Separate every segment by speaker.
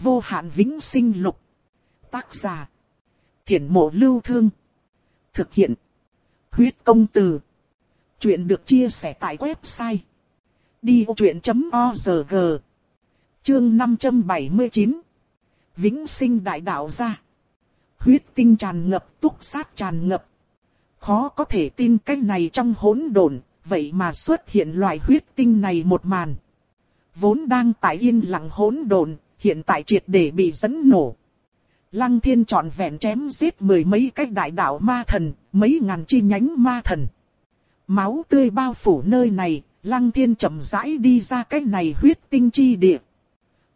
Speaker 1: vô hạn vĩnh sinh lục. Tác giả. Thiển mộ lưu thương. Thực hiện. Huyết công từ. Chuyện được chia sẻ tại website. Đi vô chuyện.org Chương 579 Vĩnh sinh đại đạo ra. Huyết tinh tràn ngập, túc sát tràn ngập. Khó có thể tin cái này trong hỗn độn, vậy mà xuất hiện loại huyết tinh này một màn. Vốn đang tại yên lặng hỗn độn, hiện tại triệt để bị dẫn nổ. Lăng thiên trọn vẹn chém giết mười mấy cái đại đạo ma thần, mấy ngàn chi nhánh ma thần. Máu tươi bao phủ nơi này, lăng thiên chậm rãi đi ra cái này huyết tinh chi địa.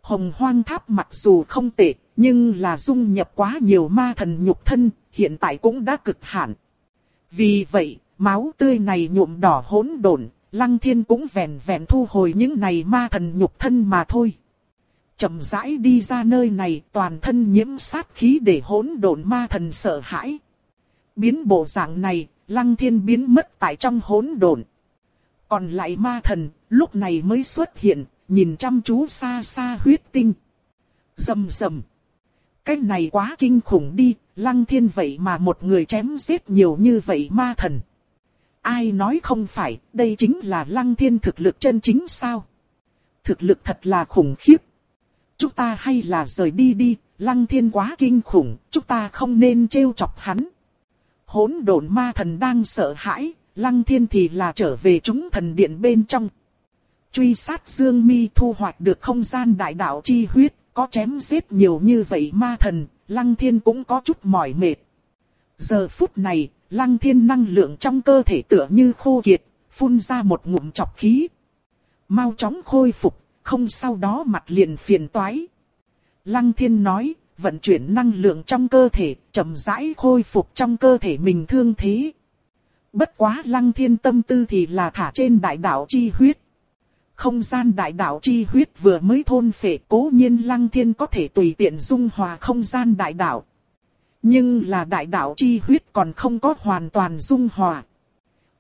Speaker 1: Hồng hoang tháp mặc dù không tệ, nhưng là dung nhập quá nhiều ma thần nhục thân, hiện tại cũng đã cực hạn. Vì vậy, máu tươi này nhuộm đỏ hỗn độn, lăng thiên cũng vẹn vẹn thu hồi những này ma thần nhục thân mà thôi. Chậm rãi đi ra nơi này toàn thân nhiễm sát khí để hỗn độn ma thần sợ hãi. Biến bộ dạng này, lăng thiên biến mất tại trong hỗn độn. Còn lại ma thần, lúc này mới xuất hiện, nhìn chăm chú xa xa huyết tinh. Rầm rầm. Cái này quá kinh khủng đi, lăng thiên vậy mà một người chém giết nhiều như vậy ma thần. Ai nói không phải, đây chính là lăng thiên thực lực chân chính sao? Thực lực thật là khủng khiếp. Chúng ta hay là rời đi đi, lăng thiên quá kinh khủng, chúng ta không nên trêu chọc hắn. Hỗn độn ma thần đang sợ hãi, lăng thiên thì là trở về chúng thần điện bên trong. Truy sát Dương Mi thu hoạch được không gian đại đạo chi huyết, có chém giết nhiều như vậy ma thần, Lăng Thiên cũng có chút mỏi mệt. Giờ phút này, Lăng Thiên năng lượng trong cơ thể tựa như khô kiệt, phun ra một ngụm chọc khí. Mau chóng khôi phục, không sau đó mặt liền phiền toái. Lăng Thiên nói, vận chuyển năng lượng trong cơ thể, chậm rãi khôi phục trong cơ thể mình thương thế. Bất quá Lăng Thiên tâm tư thì là thả trên đại đạo chi huyết. Không gian đại đạo chi huyết vừa mới thôn phệ cố nhiên lăng thiên có thể tùy tiện dung hòa không gian đại đạo. Nhưng là đại đạo chi huyết còn không có hoàn toàn dung hòa.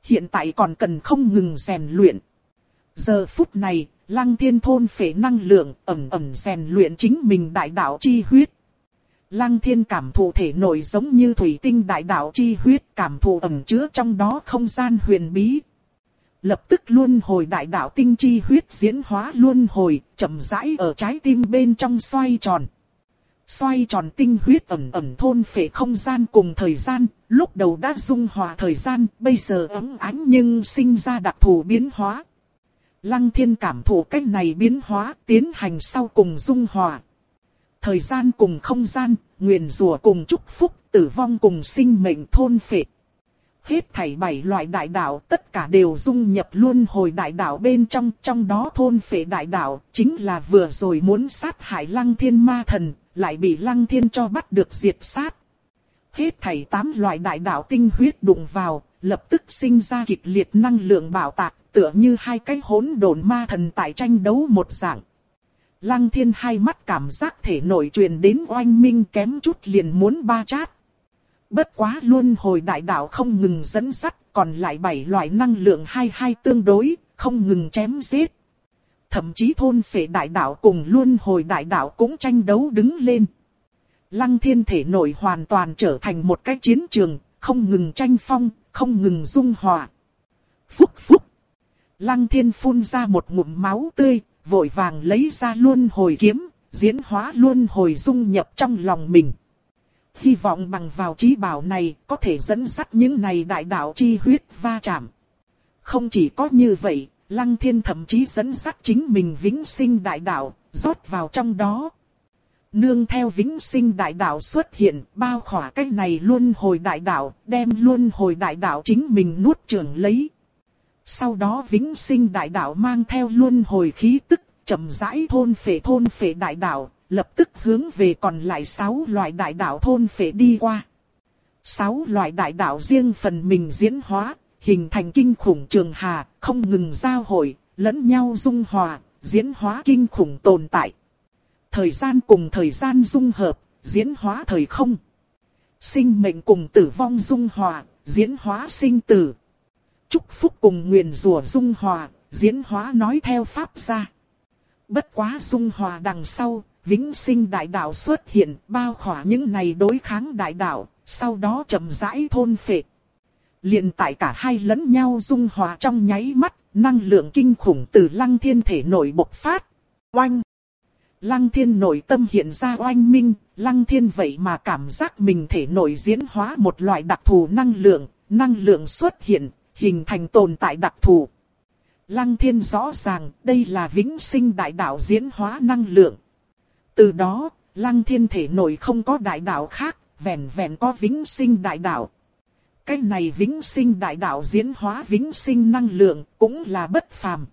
Speaker 1: Hiện tại còn cần không ngừng rèn luyện. Giờ phút này, lăng thiên thôn phệ năng lượng ẩm ẩm rèn luyện chính mình đại đạo chi huyết. Lăng thiên cảm thụ thể nội giống như thủy tinh đại đạo chi huyết cảm thụ ẩm chứa trong đó không gian huyền bí, Lập tức luân hồi đại đạo tinh chi huyết diễn hóa luân hồi, chậm rãi ở trái tim bên trong xoay tròn. Xoay tròn tinh huyết ẩm ẩm thôn phệ không gian cùng thời gian, lúc đầu đã dung hòa thời gian, bây giờ ấm ánh nhưng sinh ra đặc thù biến hóa. Lăng thiên cảm thụ cách này biến hóa, tiến hành sau cùng dung hòa. Thời gian cùng không gian, nguyền rủa cùng chúc phúc, tử vong cùng sinh mệnh thôn phệ hết thảy bảy loại đại đạo tất cả đều dung nhập luôn hồi đại đạo bên trong, trong đó thôn phệ đại đạo chính là vừa rồi muốn sát hại lăng thiên ma thần, lại bị lăng thiên cho bắt được diệt sát. Hết thảy tám loại đại đạo tinh huyết đụng vào, lập tức sinh ra kịch liệt năng lượng bảo tạc, tựa như hai cái hỗn độn ma thần tại tranh đấu một dạng. Lăng thiên hai mắt cảm giác thể nội truyền đến oanh minh kém chút liền muốn ba chát. Bất quá luôn hồi đại đạo không ngừng dẫn sắt, còn lại bảy loại năng lượng hai hai tương đối, không ngừng chém giết. Thậm chí thôn phệ đại đạo cùng luôn hồi đại đạo cũng tranh đấu đứng lên. Lăng thiên thể nội hoàn toàn trở thành một cái chiến trường, không ngừng tranh phong, không ngừng dung hòa. Phúc phúc. Lăng thiên phun ra một ngụm máu tươi, vội vàng lấy ra luôn hồi kiếm, diễn hóa luôn hồi dung nhập trong lòng mình hy vọng bằng vào trí bảo này có thể dẫn dắt những này đại đạo chi huyết va chạm. Không chỉ có như vậy, Lăng Thiên thậm chí dẫn dắt chính mình vĩnh sinh đại đạo, rót vào trong đó. Nương theo vĩnh sinh đại đạo xuất hiện, bao khỏa cái này luôn hồi đại đạo, đem luôn hồi đại đạo chính mình nuốt trường lấy. Sau đó vĩnh sinh đại đạo mang theo luôn hồi khí tức, chậm rãi thôn phệ thôn phệ đại đạo, lập tức hướng về còn lại 6 loại đại đạo thôn phệ đi qua. 6 loại đại đạo riêng phần mình diễn hóa, hình thành kinh khủng trường hà, không ngừng giao hội, lẫn nhau dung hòa, diễn hóa kinh khủng tồn tại. Thời gian cùng thời gian dung hợp, diễn hóa thời không. Sinh mệnh cùng tử vong dung hòa, diễn hóa sinh tử. Chúc phúc cùng nguyền rủa dung hòa, diễn hóa nói theo pháp ra. Bất quá dung hòa đằng sau, vĩnh sinh đại đạo xuất hiện, bao khỏa những này đối kháng đại đạo, sau đó chậm rãi thôn phệ. liền tại cả hai lẫn nhau dung hòa trong nháy mắt, năng lượng kinh khủng từ lăng thiên thể nội bộc phát. Oanh! Lăng thiên nội tâm hiện ra oanh minh, lăng thiên vậy mà cảm giác mình thể nội diễn hóa một loại đặc thù năng lượng, năng lượng xuất hiện, hình thành tồn tại đặc thù. Lăng thiên rõ ràng đây là vĩnh sinh đại đạo diễn hóa năng lượng. Từ đó, lăng thiên thể nội không có đại đạo khác, vẹn vẹn có vĩnh sinh đại đạo. Cái này vĩnh sinh đại đạo diễn hóa vĩnh sinh năng lượng cũng là bất phàm.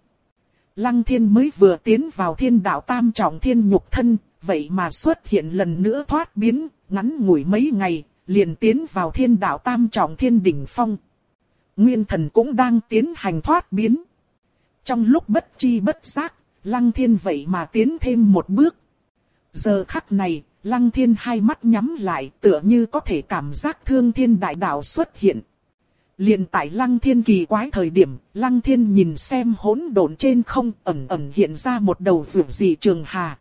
Speaker 1: Lăng thiên mới vừa tiến vào thiên đạo tam trọng thiên nhục thân, vậy mà xuất hiện lần nữa thoát biến, ngắn ngủi mấy ngày, liền tiến vào thiên đạo tam trọng thiên đỉnh phong. Nguyên thần cũng đang tiến hành thoát biến. Trong lúc bất chi bất giác, lăng thiên vậy mà tiến thêm một bước. Giờ khắc này, lăng thiên hai mắt nhắm lại tựa như có thể cảm giác thương thiên đại đạo xuất hiện. liền tại lăng thiên kỳ quái thời điểm, lăng thiên nhìn xem hỗn độn trên không ẩm ẩm hiện ra một đầu vượt dị trường hà.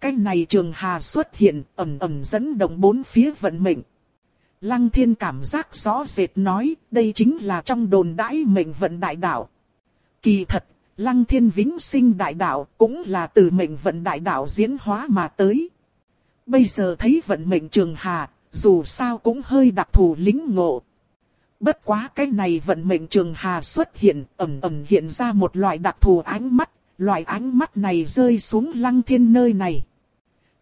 Speaker 1: Cái này trường hà xuất hiện ẩm ẩm dẫn động bốn phía vận mệnh. Lăng thiên cảm giác rõ rệt nói đây chính là trong đồn đãi mệnh vận đại đạo. Kỳ thật, lăng thiên vĩnh sinh đại đạo cũng là từ mệnh vận đại đạo diễn hóa mà tới. Bây giờ thấy vận mệnh trường hà, dù sao cũng hơi đặc thù lính ngộ. Bất quá cái này vận mệnh trường hà xuất hiện, ẩm ẩm hiện ra một loại đặc thù ánh mắt, loại ánh mắt này rơi xuống lăng thiên nơi này.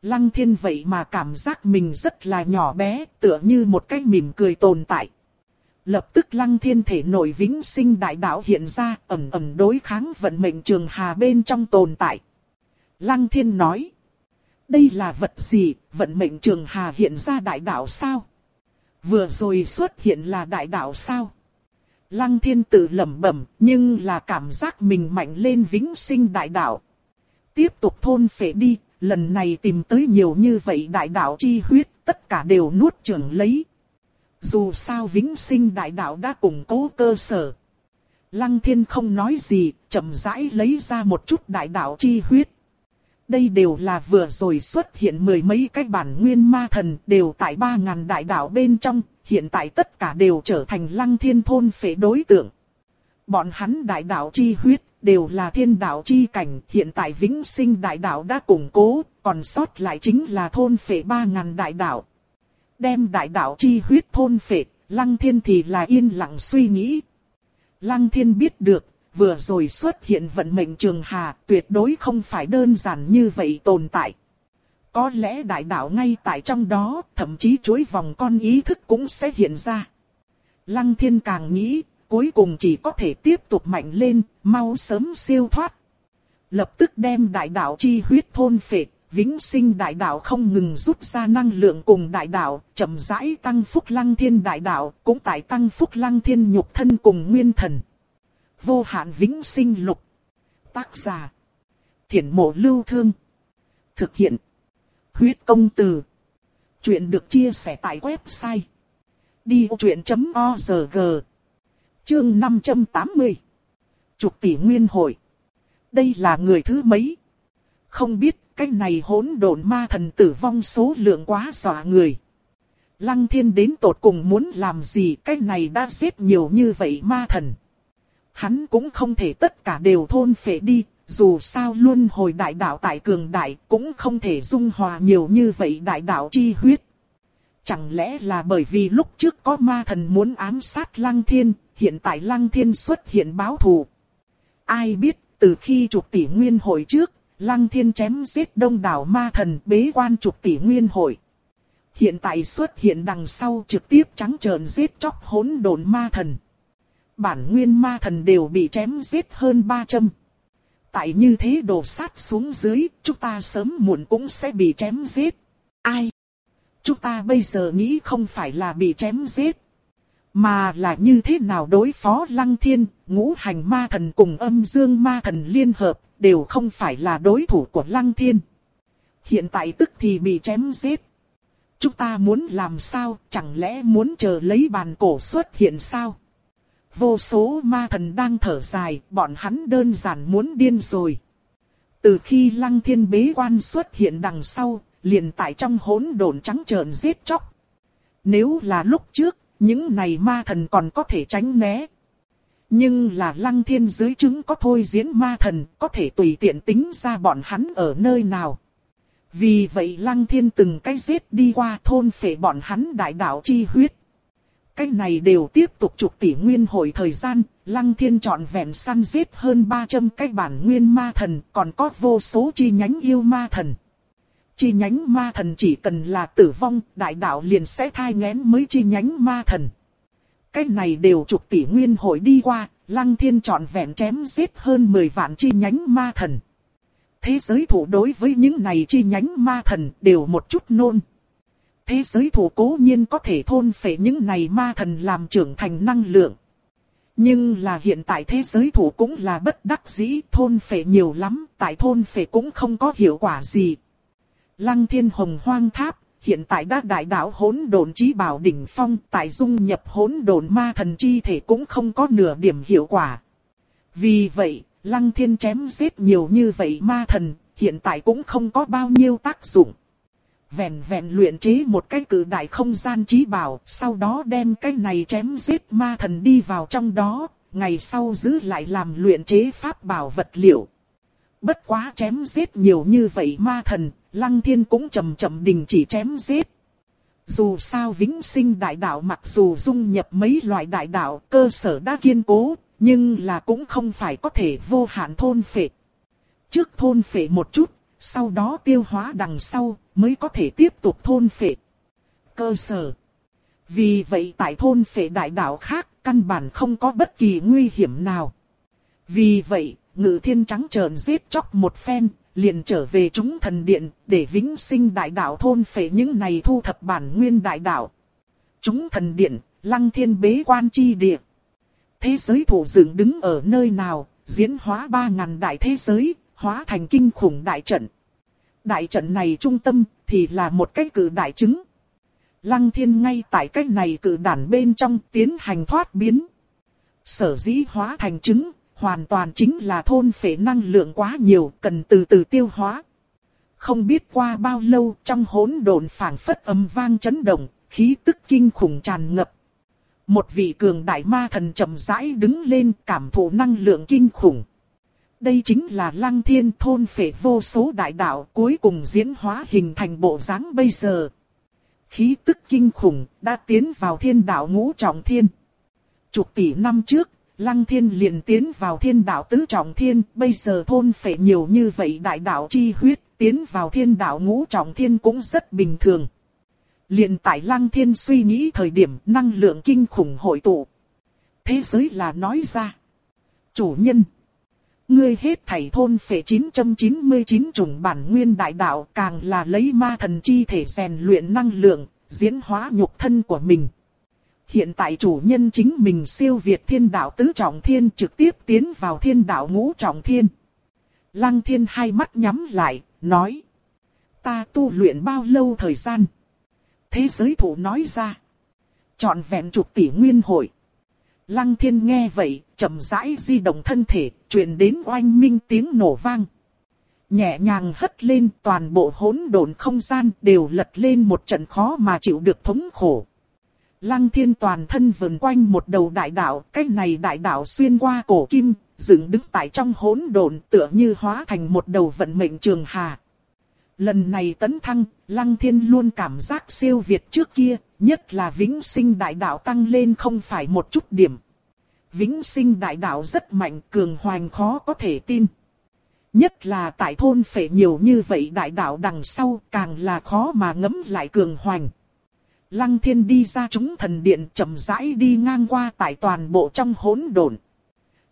Speaker 1: Lăng thiên vậy mà cảm giác mình rất là nhỏ bé, tựa như một cái mỉm cười tồn tại. Lập tức lăng thiên thể nổi vĩnh sinh đại đạo hiện ra, ẩm ẩm đối kháng vận mệnh trường hà bên trong tồn tại. Lăng thiên nói. Đây là vật gì, vận mệnh trường hà hiện ra đại đạo sao? Vừa rồi xuất hiện là đại đạo sao? Lăng thiên tự lẩm bẩm, nhưng là cảm giác mình mạnh lên vĩnh sinh đại đạo. Tiếp tục thôn phệ đi, lần này tìm tới nhiều như vậy đại đạo chi huyết, tất cả đều nuốt chửng lấy. Dù sao vĩnh sinh đại đạo đã củng cố cơ sở. Lăng thiên không nói gì, chậm rãi lấy ra một chút đại đạo chi huyết. Đây đều là vừa rồi xuất hiện mười mấy cái bản nguyên ma thần đều tại ba ngàn đại đạo bên trong, hiện tại tất cả đều trở thành lăng thiên thôn phế đối tượng. Bọn hắn đại đạo chi huyết đều là thiên đạo chi cảnh, hiện tại vĩnh sinh đại đạo đã củng cố, còn sót lại chính là thôn phệ ba ngàn đại đạo. Đem đại đạo chi huyết thôn phệ, lăng thiên thì là yên lặng suy nghĩ. Lăng thiên biết được, vừa rồi xuất hiện vận mệnh trường hà, tuyệt đối không phải đơn giản như vậy tồn tại. Có lẽ đại đạo ngay tại trong đó, thậm chí chuỗi vòng con ý thức cũng sẽ hiện ra. Lăng thiên càng nghĩ, cuối cùng chỉ có thể tiếp tục mạnh lên, mau sớm siêu thoát. Lập tức đem đại đạo chi huyết thôn phệ, vĩnh sinh đại đạo không ngừng rút ra năng lượng cùng đại đạo, chậm rãi tăng phúc lăng thiên đại đạo, cũng tại tăng phúc lăng thiên nhục thân cùng nguyên thần. Vô hạn vĩnh sinh lục. Tác giả. Thiển mộ lưu thương. Thực hiện. Huyết công từ. Chuyện được chia sẻ tại website. Đi vô chuyện.org Chương 580 Chục tỷ nguyên hội Đây là người thứ mấy? Không biết cái này hỗn độn ma thần tử vong số lượng quá dọa người. Lăng thiên đến tột cùng muốn làm gì cái này đã giết nhiều như vậy ma thần. Hắn cũng không thể tất cả đều thôn phệ đi, dù sao luôn hồi đại đạo tại cường đại cũng không thể dung hòa nhiều như vậy đại đạo chi huyết. Chẳng lẽ là bởi vì lúc trước có ma thần muốn ám sát lăng thiên, hiện tại lăng thiên xuất hiện báo thù. Ai biết, từ khi trục tỷ nguyên hội trước, lăng thiên chém giết đông đảo ma thần bế quan trục tỷ nguyên hội. Hiện tại xuất hiện đằng sau trực tiếp trắng trợn giết chóc hỗn độn ma thần. Bản nguyên ma thần đều bị chém giết hơn 300. Tại như thế đổ sát xuống dưới, chúng ta sớm muộn cũng sẽ bị chém giết. Ai? Chúng ta bây giờ nghĩ không phải là bị chém giết. Mà là như thế nào đối phó lăng thiên, ngũ hành ma thần cùng âm dương ma thần liên hợp, đều không phải là đối thủ của lăng thiên. Hiện tại tức thì bị chém giết. Chúng ta muốn làm sao, chẳng lẽ muốn chờ lấy bàn cổ xuất hiện sao? Vô số ma thần đang thở dài, bọn hắn đơn giản muốn điên rồi. Từ khi lăng thiên bế quan xuất hiện đằng sau, liền tại trong hỗn độn trắng trợn giết chóc. Nếu là lúc trước, những này ma thần còn có thể tránh né. Nhưng là lăng thiên dưới chứng có thôi diễn ma thần, có thể tùy tiện tính ra bọn hắn ở nơi nào. Vì vậy lăng thiên từng cái giết đi qua thôn phệ bọn hắn đại đạo chi huyết. Cái này đều tiếp tục chục tỷ nguyên hồi thời gian, lăng thiên chọn vẹn săn giết hơn 300 cái bản nguyên ma thần, còn có vô số chi nhánh yêu ma thần. Chi nhánh ma thần chỉ cần là tử vong, đại đạo liền sẽ thai ngén mới chi nhánh ma thần. Cái này đều chục tỷ nguyên hội đi qua, lăng thiên chọn vẹn chém giết hơn 10 vạn chi nhánh ma thần. Thế giới thủ đối với những này chi nhánh ma thần đều một chút nôn. Thế giới thủ cố nhiên có thể thôn phệ những này ma thần làm trưởng thành năng lượng. Nhưng là hiện tại thế giới thủ cũng là bất đắc dĩ thôn phệ nhiều lắm, tại thôn phệ cũng không có hiệu quả gì. Lăng thiên hồng hoang tháp, hiện tại đã đại đạo hỗn độn chí bảo đỉnh phong, tại dung nhập hỗn độn ma thần chi thể cũng không có nửa điểm hiệu quả. Vì vậy, lăng thiên chém giết nhiều như vậy ma thần, hiện tại cũng không có bao nhiêu tác dụng. Vẹn vẹn luyện chế một cái cử đại không gian trí bảo, sau đó đem cái này chém giết ma thần đi vào trong đó, ngày sau giữ lại làm luyện chế pháp bảo vật liệu. Bất quá chém giết nhiều như vậy ma thần, lăng thiên cũng chậm chậm đình chỉ chém giết. Dù sao vĩnh sinh đại đạo mặc dù dung nhập mấy loại đại đạo cơ sở đã kiên cố, nhưng là cũng không phải có thể vô hạn thôn phệ. Trước thôn phệ một chút, sau đó tiêu hóa đằng sau, mới có thể tiếp tục thôn phệ. Cơ sở. Vì vậy tại thôn phệ đại đạo khác, căn bản không có bất kỳ nguy hiểm nào. Vì vậy, ngự thiên trắng trợn giết chóc một phen, liền trở về chúng thần điện, để vĩnh sinh đại đạo thôn phệ những này thu thập bản nguyên đại đạo. Chúng thần điện, lăng thiên bế quan chi địa. Thế giới thủ dựng đứng ở nơi nào, diễn hóa ba ngàn đại thế giới, hóa thành kinh khủng đại trận. Đại trận này trung tâm thì là một cái cử đại chứng Lăng thiên ngay tại cái này cử đản bên trong tiến hành thoát biến. Sở dĩ hóa thành chứng hoàn toàn chính là thôn phệ năng lượng quá nhiều, cần từ từ tiêu hóa. Không biết qua bao lâu trong hỗn độn phảng phất âm vang chấn động, khí tức kinh khủng tràn ngập. Một vị cường đại ma thần chậm rãi đứng lên cảm thụ năng lượng kinh khủng. Đây chính là lăng thiên thôn phệ vô số đại đạo cuối cùng diễn hóa hình thành bộ dáng bây giờ. Khí tức kinh khủng đã tiến vào thiên đạo ngũ trọng thiên. Chục tỷ năm trước, lăng thiên liền tiến vào thiên đạo tứ trọng thiên, bây giờ thôn phệ nhiều như vậy đại đạo chi huyết, tiến vào thiên đạo ngũ trọng thiên cũng rất bình thường. Liền tại lăng thiên suy nghĩ thời điểm năng lượng kinh khủng hội tụ. Thế giới là nói ra. Chủ nhân. Ngươi hết thảy thôn phệ 999 chủng bản nguyên đại đạo càng là lấy ma thần chi thể rèn luyện năng lượng, diễn hóa nhục thân của mình. Hiện tại chủ nhân chính mình siêu việt thiên đạo tứ trọng thiên trực tiếp tiến vào thiên đạo ngũ trọng thiên. Lăng thiên hai mắt nhắm lại, nói. Ta tu luyện bao lâu thời gian? Thế giới thủ nói ra. Chọn vẹn chục tỷ nguyên hội. Lăng thiên nghe vậy, chậm rãi di động thân thể, truyền đến oanh minh tiếng nổ vang. Nhẹ nhàng hất lên toàn bộ hỗn độn không gian đều lật lên một trận khó mà chịu được thống khổ. Lăng thiên toàn thân vần quanh một đầu đại đạo, cái này đại đạo xuyên qua cổ kim, dựng đứng tại trong hỗn độn tựa như hóa thành một đầu vận mệnh trường hà. Lần này tấn thăng, Lăng Thiên luôn cảm giác siêu việt trước kia, nhất là vĩnh sinh đại đạo tăng lên không phải một chút điểm. Vĩnh sinh đại đạo rất mạnh cường hoành khó có thể tin. Nhất là tại thôn phệ nhiều như vậy đại đạo đằng sau càng là khó mà ngấm lại cường hoành. Lăng thiên đi ra chúng thần điện chậm rãi đi ngang qua tại toàn bộ trong hỗn độn.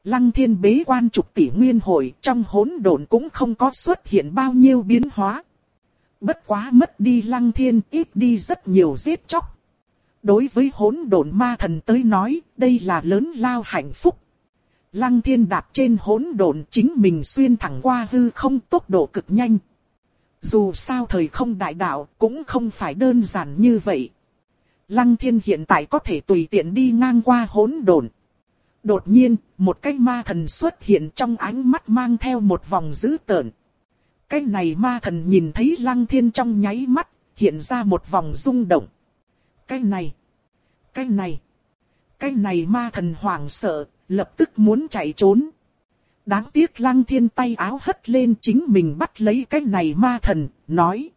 Speaker 1: Lăng thiên bế quan trục tỷ nguyên hội trong hỗn độn cũng không có xuất hiện bao nhiêu biến hóa. Bất quá mất đi lăng thiên ít đi rất nhiều giết chóc. Đối với hỗn độn ma thần tới nói, đây là lớn lao hạnh phúc. Lăng thiên đạp trên hỗn độn chính mình xuyên thẳng qua hư không tốc độ cực nhanh. Dù sao thời không đại đạo cũng không phải đơn giản như vậy. Lăng thiên hiện tại có thể tùy tiện đi ngang qua hỗn độn. Đột nhiên, một cái ma thần xuất hiện trong ánh mắt mang theo một vòng dữ tợn. Cái này ma thần nhìn thấy lăng thiên trong nháy mắt, hiện ra một vòng rung động. Cái này, cái này, cái này ma thần hoảng sợ, lập tức muốn chạy trốn. Đáng tiếc lăng thiên tay áo hất lên chính mình bắt lấy cái này ma thần, nói.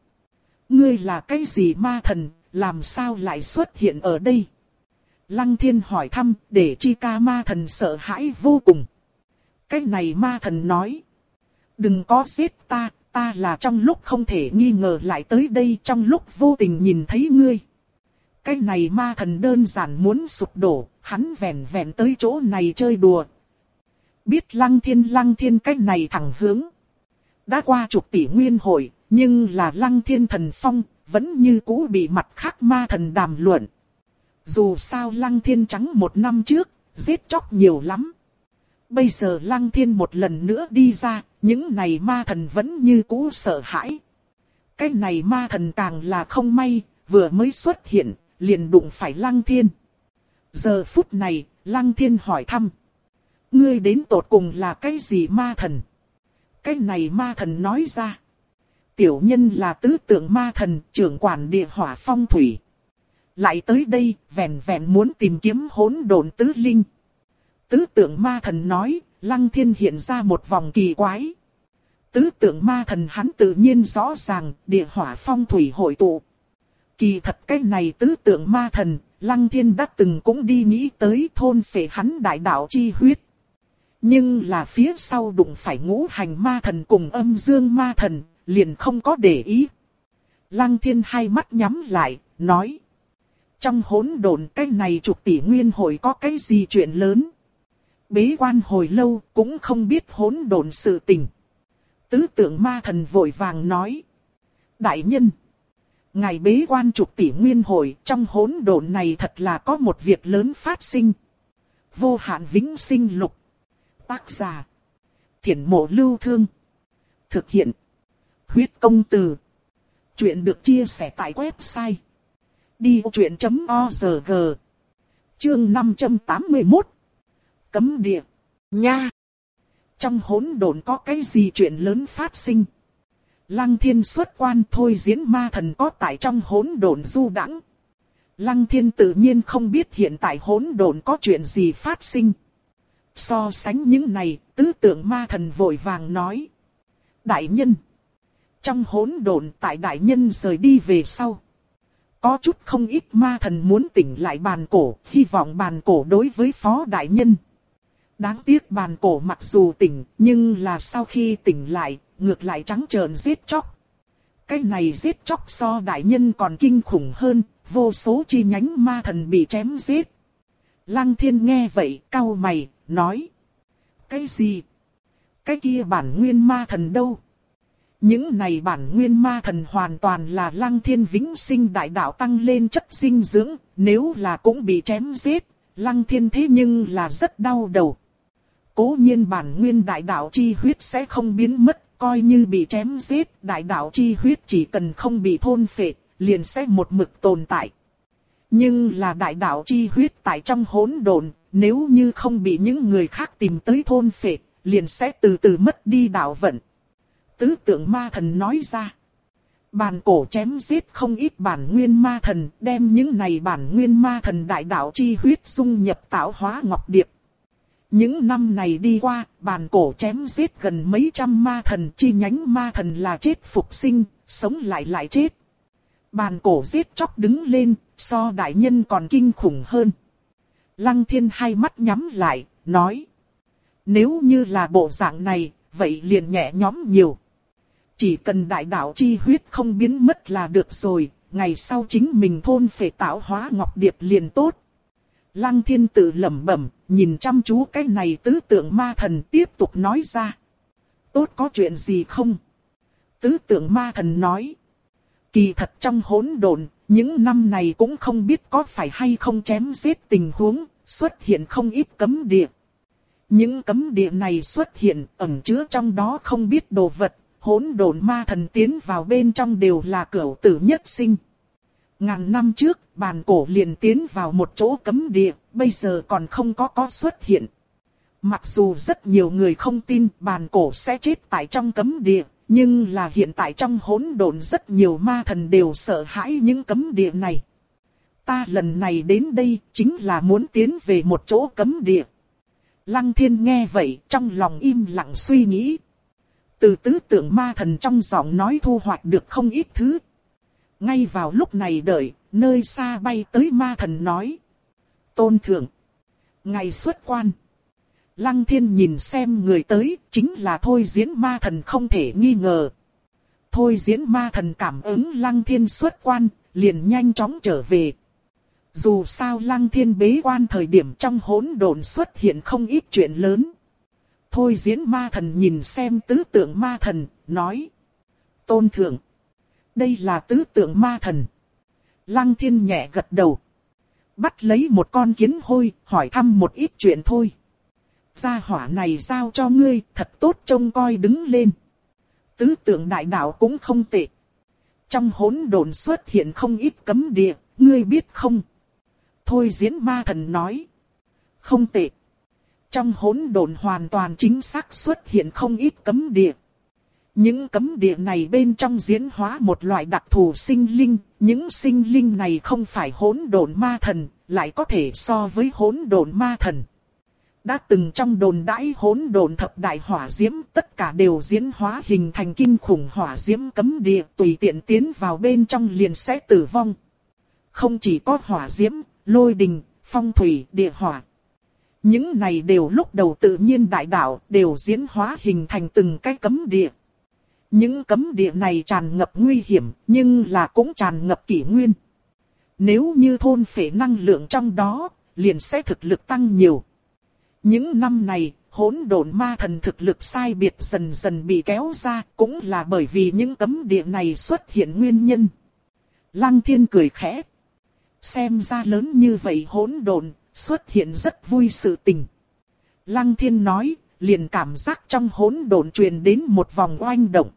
Speaker 1: Ngươi là cái gì ma thần, làm sao lại xuất hiện ở đây? Lăng thiên hỏi thăm, để chi ca ma thần sợ hãi vô cùng. Cái này ma thần nói. Đừng có giết ta, ta là trong lúc không thể nghi ngờ lại tới đây trong lúc vô tình nhìn thấy ngươi. Cái này ma thần đơn giản muốn sụp đổ, hắn vẹn vẹn tới chỗ này chơi đùa. Biết lăng thiên lăng thiên cái này thẳng hướng. Đã qua chục tỷ nguyên hội, nhưng là lăng thiên thần phong, vẫn như cũ bị mặt khác ma thần đàm luận. Dù sao lăng thiên trắng một năm trước, giết chóc nhiều lắm. Bây giờ lăng thiên một lần nữa đi ra, những này ma thần vẫn như cũ sợ hãi. Cái này ma thần càng là không may, vừa mới xuất hiện, liền đụng phải lăng thiên. Giờ phút này, lăng thiên hỏi thăm. Ngươi đến tột cùng là cái gì ma thần? Cái này ma thần nói ra. Tiểu nhân là tứ tượng ma thần, trưởng quản địa hỏa phong thủy. Lại tới đây, vẹn vẹn muốn tìm kiếm hỗn độn tứ linh. Tứ tượng ma thần nói, lăng thiên hiện ra một vòng kỳ quái. Tứ tượng ma thần hắn tự nhiên rõ ràng, địa hỏa phong thủy hội tụ. Kỳ thật cái này tứ tượng ma thần, lăng thiên đã từng cũng đi nghĩ tới thôn phệ hắn đại đạo chi huyết. Nhưng là phía sau đụng phải ngũ hành ma thần cùng âm dương ma thần, liền không có để ý. Lăng thiên hai mắt nhắm lại, nói. Trong hỗn độn cái này trục tỷ nguyên hội có cái gì chuyện lớn. Bế quan hồi lâu cũng không biết hỗn độn sự tình. Tứ tượng ma thần vội vàng nói. Đại nhân. Ngày bế quan trục tỷ nguyên hội trong hỗn độn này thật là có một việc lớn phát sinh. Vô hạn vĩnh sinh lục. Tác giả. Thiển mộ lưu thương. Thực hiện. Huyết công từ. Chuyện được chia sẻ tại website. Đi truyện.org Chương 581 Cấm địa. Nha. Trong hỗn độn có cái gì chuyện lớn phát sinh? Lăng thiên xuất quan thôi diễn ma thần có tại trong hỗn độn du đãng. Lăng thiên tự nhiên không biết hiện tại hỗn độn có chuyện gì phát sinh. So sánh những này, tứ tượng ma thần vội vàng nói. Đại nhân. Trong hỗn độn tại đại nhân rời đi về sau. Có chút không ít ma thần muốn tỉnh lại bàn cổ, hy vọng bàn cổ đối với phó đại nhân. Đáng tiếc bàn cổ mặc dù tỉnh, nhưng là sau khi tỉnh lại, ngược lại trắng trợn giết chóc. Cái này giết chóc so đại nhân còn kinh khủng hơn, vô số chi nhánh ma thần bị chém giết. Lăng thiên nghe vậy, cau mày, nói. Cái gì? Cái kia bản nguyên ma thần đâu? Những này bản nguyên ma thần hoàn toàn là lăng thiên vĩnh sinh đại đạo tăng lên chất sinh dưỡng, nếu là cũng bị chém giết, lăng thiên thế nhưng là rất đau đầu. Cố nhiên bản nguyên đại đạo chi huyết sẽ không biến mất, coi như bị chém giết, đại đạo chi huyết chỉ cần không bị thôn phệ, liền sẽ một mực tồn tại. Nhưng là đại đạo chi huyết tại trong hỗn độn, nếu như không bị những người khác tìm tới thôn phệ, liền sẽ từ từ mất đi đạo vận. Tứ tượng ma thần nói ra. Bàn cổ chém giết không ít bản nguyên ma thần, đem những này bản nguyên ma thần đại đạo chi huyết dung nhập tạo hóa ngọc điệp. Những năm này đi qua, bàn cổ chém giết gần mấy trăm ma thần chi nhánh ma thần là chết phục sinh, sống lại lại chết. Bàn cổ giết chóc đứng lên, so đại nhân còn kinh khủng hơn. Lăng thiên hai mắt nhắm lại, nói. Nếu như là bộ dạng này, vậy liền nhẹ nhóm nhiều. Chỉ cần đại đạo chi huyết không biến mất là được rồi, ngày sau chính mình thôn phệ tạo hóa ngọc điệp liền tốt. Lăng thiên tự lẩm bẩm, nhìn chăm chú cái này tứ tượng ma thần tiếp tục nói ra. Tốt có chuyện gì không? Tứ tượng ma thần nói. Kỳ thật trong hỗn độn, những năm này cũng không biết có phải hay không chém giết tình huống, xuất hiện không ít cấm địa. Những cấm địa này xuất hiện ẩn chứa trong đó không biết đồ vật, hỗn độn ma thần tiến vào bên trong đều là cửu tử nhất sinh. Ngàn năm trước, bàn cổ liền tiến vào một chỗ cấm địa, bây giờ còn không có có xuất hiện. Mặc dù rất nhiều người không tin bàn cổ sẽ chết tại trong cấm địa, Nhưng là hiện tại trong hỗn độn rất nhiều ma thần đều sợ hãi những cấm địa này. Ta lần này đến đây chính là muốn tiến về một chỗ cấm địa. Lăng thiên nghe vậy trong lòng im lặng suy nghĩ. Từ tứ tượng ma thần trong giọng nói thu hoạch được không ít thứ. Ngay vào lúc này đợi, nơi xa bay tới ma thần nói. Tôn thượng. Ngày xuất quan. Lăng thiên nhìn xem người tới, chính là thôi diễn ma thần không thể nghi ngờ. Thôi diễn ma thần cảm ứng lăng thiên xuất quan, liền nhanh chóng trở về. Dù sao lăng thiên bế quan thời điểm trong hỗn độn xuất hiện không ít chuyện lớn. Thôi diễn ma thần nhìn xem tứ tượng ma thần, nói. Tôn thượng. Đây là tứ tượng ma thần. Lăng thiên nhẹ gật đầu. Bắt lấy một con kiến hôi, hỏi thăm một ít chuyện thôi. Gia hỏa này giao cho ngươi, thật tốt trông coi đứng lên. Tứ tượng đại đạo cũng không tệ. Trong hỗn độn xuất hiện không ít cấm địa, ngươi biết không? Thôi diễn ma thần nói. Không tệ. Trong hỗn độn hoàn toàn chính xác xuất hiện không ít cấm địa. Những cấm địa này bên trong diễn hóa một loại đặc thù sinh linh, những sinh linh này không phải hỗn độn ma thần, lại có thể so với hỗn độn ma thần. Đã từng trong đồn đãi hỗn độn thập đại hỏa diễm, tất cả đều diễn hóa hình thành kinh khủng hỏa diễm cấm địa, tùy tiện tiến vào bên trong liền sẽ tử vong. Không chỉ có hỏa diễm, lôi đình, phong thủy, địa hỏa. Những này đều lúc đầu tự nhiên đại đạo, đều diễn hóa hình thành từng cái cấm địa. Những cấm địa này tràn ngập nguy hiểm, nhưng là cũng tràn ngập kỷ nguyên. Nếu như thôn phệ năng lượng trong đó, liền sẽ thực lực tăng nhiều. Những năm này, hỗn độn ma thần thực lực sai biệt dần dần bị kéo ra, cũng là bởi vì những cấm địa này xuất hiện nguyên nhân. Lăng thiên cười khẽ. Xem ra lớn như vậy hỗn độn, xuất hiện rất vui sự tình. Lăng thiên nói, liền cảm giác trong hỗn độn truyền đến một vòng oanh động.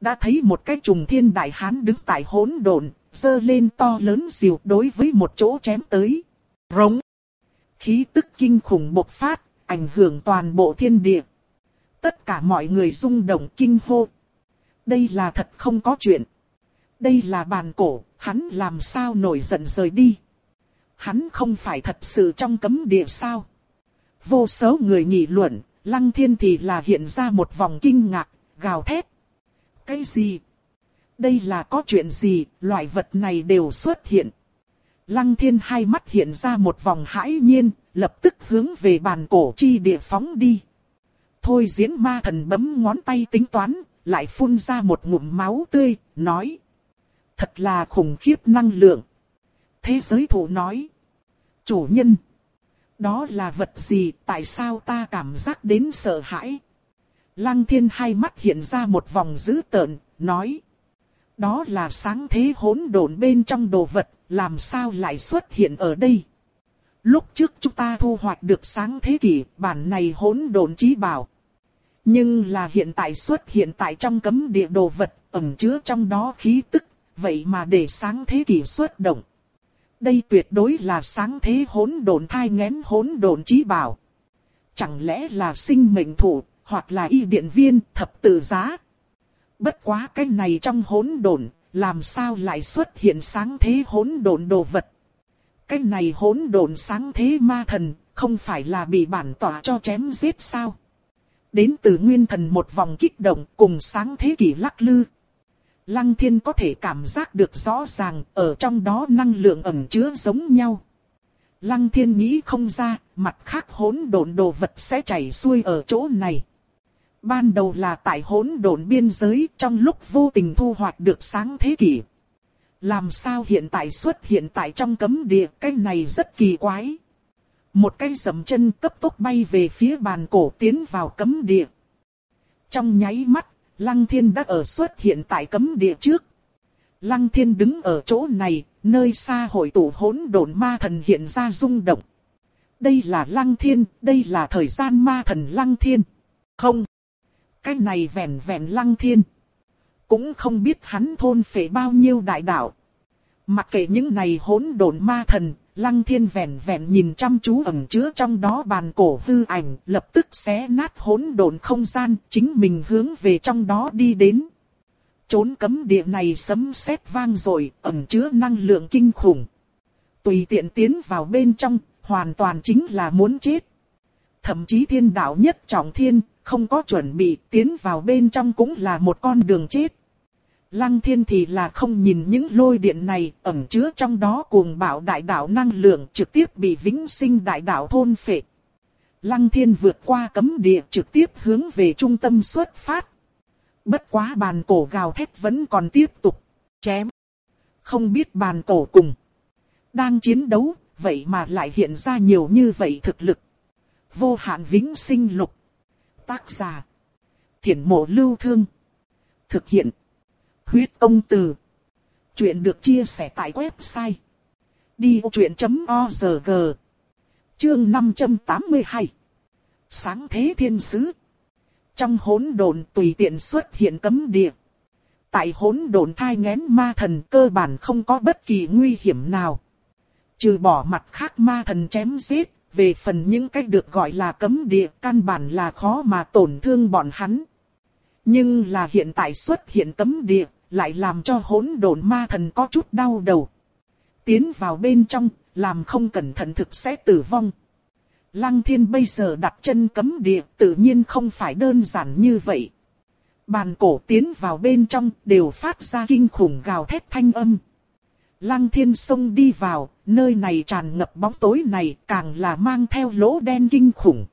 Speaker 1: Đã thấy một cái trùng thiên đại hán đứng tại hỗn độn, dơ lên to lớn diều đối với một chỗ chém tới. Rống. Khí tức kinh khủng bộc phát, ảnh hưởng toàn bộ thiên địa. Tất cả mọi người rung động kinh hô. Đây là thật không có chuyện. Đây là bàn cổ, hắn làm sao nổi giận rời đi. Hắn không phải thật sự trong cấm địa sao. Vô số người nghị luận, lăng thiên thì là hiện ra một vòng kinh ngạc, gào thét. Cái gì? Đây là có chuyện gì, loại vật này đều xuất hiện. Lăng thiên hai mắt hiện ra một vòng hãi nhiên, lập tức hướng về bàn cổ chi địa phóng đi. Thôi diễn ma thần bấm ngón tay tính toán, lại phun ra một ngụm máu tươi, nói. Thật là khủng khiếp năng lượng. Thế giới thủ nói. Chủ nhân. Đó là vật gì, tại sao ta cảm giác đến sợ hãi? Lăng thiên hai mắt hiện ra một vòng dữ tợn, nói. Đó là sáng thế hỗn độn bên trong đồ vật, làm sao lại xuất hiện ở đây? Lúc trước chúng ta thu hoạch được sáng thế kỷ, bản này hỗn độn trí bảo. Nhưng là hiện tại xuất hiện tại trong cấm địa đồ vật, ẩn chứa trong đó khí tức, vậy mà để sáng thế kỷ xuất động. Đây tuyệt đối là sáng thế hỗn độn thai ngén hỗn độn trí bảo. Chẳng lẽ là sinh mệnh thủ, hoặc là y điện viên, thập tự giá. Bất quá cái này trong hỗn độn, làm sao lại xuất hiện sáng thế hỗn độn đồ vật. Cái này hỗn độn sáng thế ma thần, không phải là bị bản tỏa cho chém giết sao? Đến từ nguyên thần một vòng kích động cùng sáng thế kỷ lắc lư. Lăng thiên có thể cảm giác được rõ ràng ở trong đó năng lượng ẩn chứa giống nhau. Lăng thiên nghĩ không ra, mặt khác hỗn độn đồ vật sẽ chảy xuôi ở chỗ này. Ban đầu là tại hỗn độn biên giới trong lúc vô tình thu hoạch được sáng thế kỷ. Làm sao hiện tại xuất hiện tại trong cấm địa, cái này rất kỳ quái. Một cái dầm chân cấp tốc bay về phía bàn cổ tiến vào cấm địa. Trong nháy mắt, Lăng Thiên đã ở xuất hiện tại cấm địa trước. Lăng Thiên đứng ở chỗ này, nơi xa hội tụ hỗn độn ma thần hiện ra rung động. Đây là Lăng Thiên, đây là thời gian ma thần Lăng Thiên. Không, cái này vẹn vẹn Lăng Thiên. Cũng không biết hắn thôn phệ bao nhiêu đại đạo. Mặc kệ những này hỗn độn ma thần, lăng thiên vẹn vẹn nhìn chăm chú ẩn chứa trong đó bàn cổ hư ảnh, lập tức xé nát hỗn độn không gian, chính mình hướng về trong đó đi đến. Trốn cấm địa này sấm sét vang rồi, ẩn chứa năng lượng kinh khủng. Tùy tiện tiến vào bên trong, hoàn toàn chính là muốn chết. Thậm chí thiên đạo nhất trọng thiên, không có chuẩn bị tiến vào bên trong cũng là một con đường chết. Lăng thiên thì là không nhìn những lôi điện này, ẩn chứa trong đó cuồng bạo đại đạo năng lượng trực tiếp bị vĩnh sinh đại đạo thôn phệ. Lăng thiên vượt qua cấm địa trực tiếp hướng về trung tâm xuất phát. Bất quá bàn cổ gào thét vẫn còn tiếp tục, chém. Không biết bàn cổ cùng. Đang chiến đấu, vậy mà lại hiện ra nhiều như vậy thực lực. Vô hạn vĩnh sinh lục. Tác giả. Thiển mộ lưu thương. Thực hiện. Huyết công từ. Chuyện được chia sẻ tại website. Đi vô chuyện.org Chương 582 Sáng thế thiên sứ Trong hỗn độn tùy tiện xuất hiện cấm địa. Tại hỗn độn thai ngén ma thần cơ bản không có bất kỳ nguy hiểm nào. Trừ bỏ mặt khác ma thần chém giết, về phần những cách được gọi là cấm địa căn bản là khó mà tổn thương bọn hắn. Nhưng là hiện tại xuất hiện tấm địa, lại làm cho hỗn độn ma thần có chút đau đầu. Tiến vào bên trong, làm không cẩn thận thực sẽ tử vong. Lăng thiên bây giờ đặt chân cấm địa tự nhiên không phải đơn giản như vậy. Bàn cổ tiến vào bên trong đều phát ra kinh khủng gào thét thanh âm. Lăng thiên sông đi vào, nơi này tràn ngập bóng tối này càng là mang theo lỗ đen kinh khủng.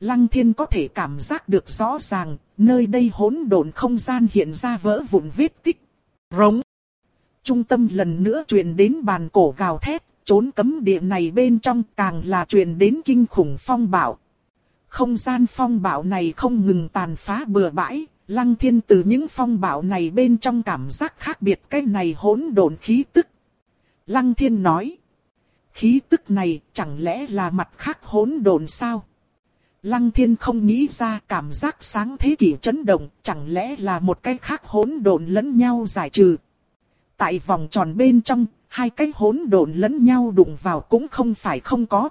Speaker 1: Lăng thiên có thể cảm giác được rõ ràng, nơi đây hỗn độn không gian hiện ra vỡ vụn vết tích. Rống. Trung tâm lần nữa truyền đến bàn cổ gào thét, trốn cấm địa này bên trong càng là truyền đến kinh khủng phong bạo. Không gian phong bạo này không ngừng tàn phá bừa bãi, lăng thiên từ những phong bạo này bên trong cảm giác khác biệt cái này hỗn độn khí tức. Lăng thiên nói, khí tức này chẳng lẽ là mặt khác hỗn độn sao? Lăng thiên không nghĩ ra cảm giác sáng thế kỷ chấn động, chẳng lẽ là một cái khác hỗn độn lẫn nhau giải trừ. Tại vòng tròn bên trong, hai cái hỗn độn lẫn nhau đụng vào cũng không phải không có.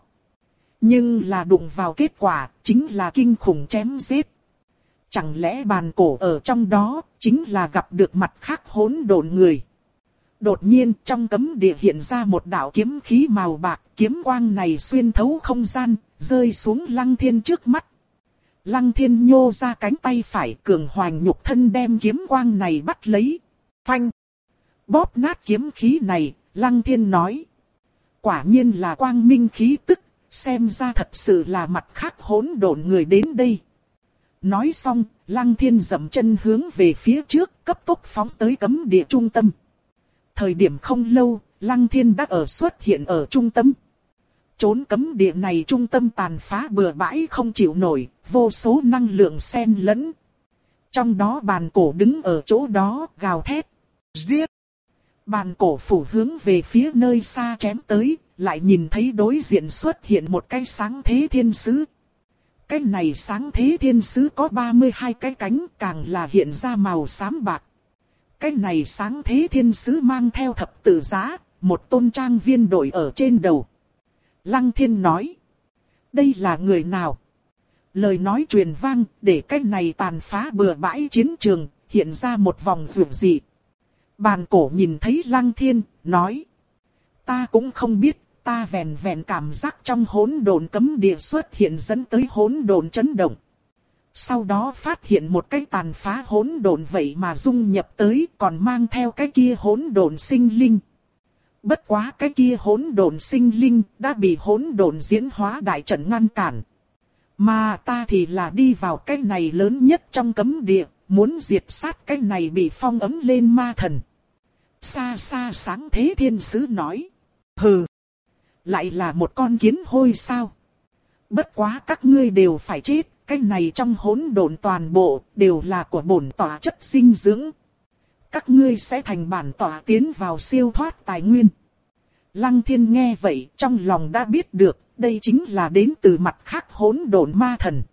Speaker 1: Nhưng là đụng vào kết quả, chính là kinh khủng chém giết. Chẳng lẽ bàn cổ ở trong đó, chính là gặp được mặt khác hỗn độn người. Đột nhiên trong cấm địa hiện ra một đạo kiếm khí màu bạc, kiếm quang này xuyên thấu không gian, rơi xuống lăng thiên trước mắt. Lăng thiên nhô ra cánh tay phải cường hoành nhục thân đem kiếm quang này bắt lấy. Phanh. Bóp nát kiếm khí này, lăng thiên nói. Quả nhiên là quang minh khí tức, xem ra thật sự là mặt khác hỗn độn người đến đây. Nói xong, lăng thiên dậm chân hướng về phía trước, cấp tốc phóng tới cấm địa trung tâm. Thời điểm không lâu, lăng thiên đã ở xuất hiện ở trung tâm. Trốn cấm địa này trung tâm tàn phá bừa bãi không chịu nổi, vô số năng lượng xen lẫn. Trong đó bàn cổ đứng ở chỗ đó, gào thét. Giết! Bàn cổ phủ hướng về phía nơi xa chém tới, lại nhìn thấy đối diện xuất hiện một cái sáng thế thiên sứ. Cái này sáng thế thiên sứ có 32 cái cánh càng là hiện ra màu xám bạc. Cái này sáng thế thiên sứ mang theo thập tự giá, một tôn trang viên đội ở trên đầu. Lăng thiên nói. Đây là người nào? Lời nói truyền vang, để cái này tàn phá bừa bãi chiến trường, hiện ra một vòng rượu dị. Bàn cổ nhìn thấy lăng thiên, nói. Ta cũng không biết, ta vẹn vẹn cảm giác trong hỗn độn cấm địa xuất hiện dẫn tới hỗn độn chấn động. Sau đó phát hiện một cái tàn phá hỗn độn vậy mà dung nhập tới còn mang theo cái kia hỗn độn sinh linh. Bất quá cái kia hỗn độn sinh linh đã bị hỗn độn diễn hóa đại trận ngăn cản. Mà ta thì là đi vào cái này lớn nhất trong cấm địa, muốn diệt sát cái này bị phong ấm lên ma thần. Xa xa sáng thế thiên sứ nói. Hừ. Lại là một con kiến hôi sao? Bất quá các ngươi đều phải chết, cái này trong hỗn độn toàn bộ đều là của bổn tỏa chất sinh dưỡng. Các ngươi sẽ thành bản tỏa tiến vào siêu thoát tài nguyên. Lăng thiên nghe vậy trong lòng đã biết được đây chính là đến từ mặt khác hỗn độn ma thần.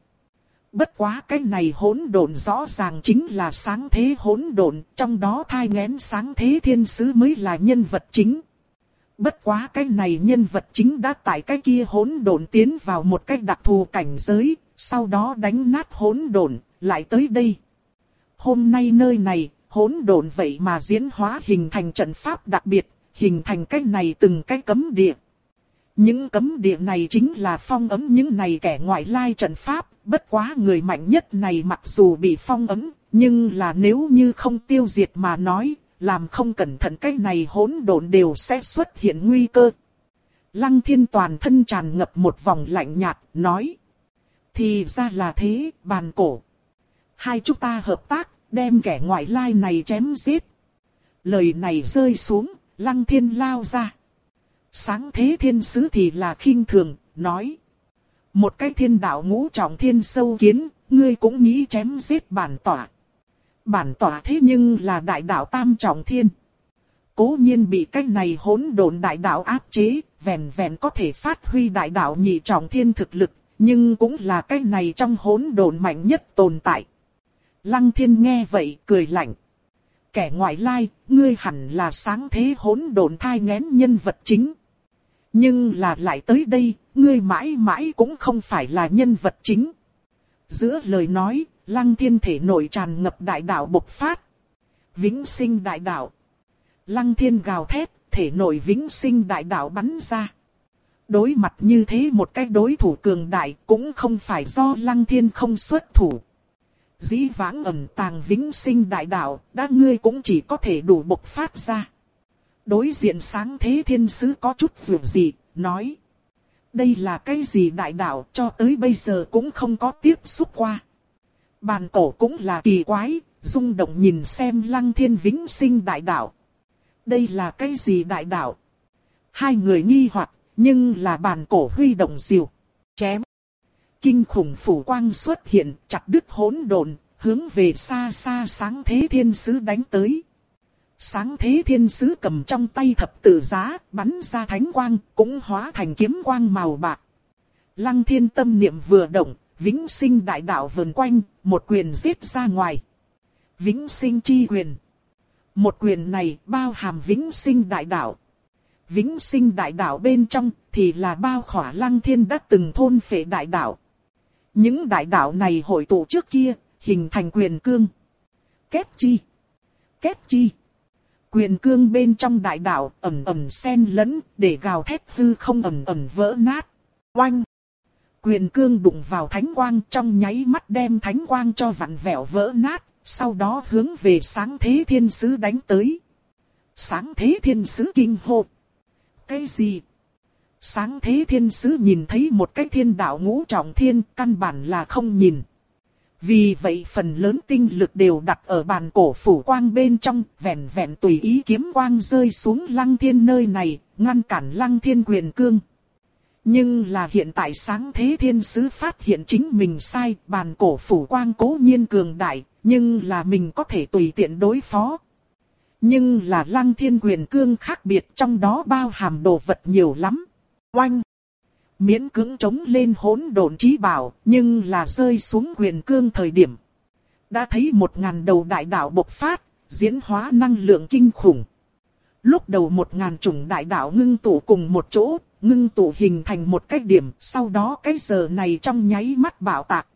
Speaker 1: Bất quá cái này hỗn độn rõ ràng chính là sáng thế hỗn độn, trong đó thai ngén sáng thế thiên sứ mới là nhân vật chính. Bất quá cái này nhân vật chính đã tại cái kia hỗn độn tiến vào một cách đặc thù cảnh giới, sau đó đánh nát hỗn độn, lại tới đây. Hôm nay nơi này, hỗn độn vậy mà diễn hóa hình thành trận pháp đặc biệt, hình thành cái này từng cái cấm địa. Những cấm địa này chính là phong ấm những này kẻ ngoại lai trận pháp, bất quá người mạnh nhất này mặc dù bị phong ấm, nhưng là nếu như không tiêu diệt mà nói, làm không cẩn thận cái này hỗn độn đều sẽ xuất hiện nguy cơ. Lăng thiên toàn thân tràn ngập một vòng lạnh nhạt, nói. Thì ra là thế, bàn cổ. Hai chúng ta hợp tác, đem kẻ ngoại lai này chém giết. Lời này rơi xuống, lăng thiên lao ra. Sáng thế thiên sứ thì là khinh thường, nói. Một cái thiên đạo ngũ trọng thiên sâu kiến, ngươi cũng nghĩ chém giết bản tỏa. Bản tỏa thế nhưng là đại đạo tam trọng thiên. Cố nhiên bị cái này hỗn độn đại đạo áp chế, vẹn vẹn có thể phát huy đại đạo nhị trọng thiên thực lực, nhưng cũng là cái này trong hỗn độn mạnh nhất tồn tại. Lăng thiên nghe vậy, cười lạnh. Kẻ ngoại lai, ngươi hẳn là sáng thế hỗn độn thai ngén nhân vật chính. Nhưng là lại tới đây, ngươi mãi mãi cũng không phải là nhân vật chính. Giữa lời nói, lăng thiên thể nổi tràn ngập đại đạo bộc phát. Vĩnh sinh đại đạo. Lăng thiên gào thét, thể nổi vĩnh sinh đại đạo bắn ra. Đối mặt như thế một cái đối thủ cường đại cũng không phải do lăng thiên không xuất thủ. Dĩ vãng ẩn tàng vĩnh sinh đại đạo, đã ngươi cũng chỉ có thể đủ bộc phát ra. Đối diện sáng thế thiên sứ có chút dù gì, nói. Đây là cái gì đại đạo cho tới bây giờ cũng không có tiếp xúc qua. Bàn cổ cũng là kỳ quái, rung động nhìn xem lăng thiên vĩnh sinh đại đạo. Đây là cái gì đại đạo? Hai người nghi hoặc, nhưng là bàn cổ huy động diều, chém. Kinh khủng phủ quang xuất hiện, chặt đứt hỗn độn, hướng về xa xa sáng thế thiên sứ đánh tới. Sáng thế thiên sứ cầm trong tay thập tự giá, bắn ra thánh quang, cũng hóa thành kiếm quang màu bạc. Lăng thiên tâm niệm vừa động, vĩnh sinh đại đạo vần quanh, một quyền giết ra ngoài. Vĩnh sinh chi quyền. Một quyền này bao hàm vĩnh sinh đại đạo. Vĩnh sinh đại đạo bên trong thì là bao khỏa lăng thiên đã từng thôn phệ đại đạo. Những đại đạo này hội tụ trước kia, hình thành quyền cương. Kết chi. Kết chi. Quyền cương bên trong đại đạo ẩm ẩm sen lẫn, để gào thét hư không ẩm ẩm vỡ nát. Oanh! Quyền cương đụng vào thánh quang trong nháy mắt đem thánh quang cho vặn vẹo vỡ nát, sau đó hướng về sáng thế thiên sứ đánh tới. Sáng thế thiên sứ kinh hô. Cái gì? Sáng thế thiên sứ nhìn thấy một cái thiên đạo ngũ trọng thiên, căn bản là không nhìn. Vì vậy phần lớn tinh lực đều đặt ở bàn cổ phủ quang bên trong, vẹn vẹn tùy ý kiếm quang rơi xuống lăng thiên nơi này, ngăn cản lăng thiên quyền cương. Nhưng là hiện tại sáng thế thiên sứ phát hiện chính mình sai, bàn cổ phủ quang cố nhiên cường đại, nhưng là mình có thể tùy tiện đối phó. Nhưng là lăng thiên quyền cương khác biệt trong đó bao hàm đồ vật nhiều lắm. Oanh! Miễn cứng chống lên hỗn độn trí bảo, nhưng là rơi xuống quyền cương thời điểm. Đã thấy một ngàn đầu đại đạo bộc phát, diễn hóa năng lượng kinh khủng. Lúc đầu một ngàn chủng đại đạo ngưng tụ cùng một chỗ, ngưng tụ hình thành một cái điểm, sau đó cái giờ này trong nháy mắt bảo tạc.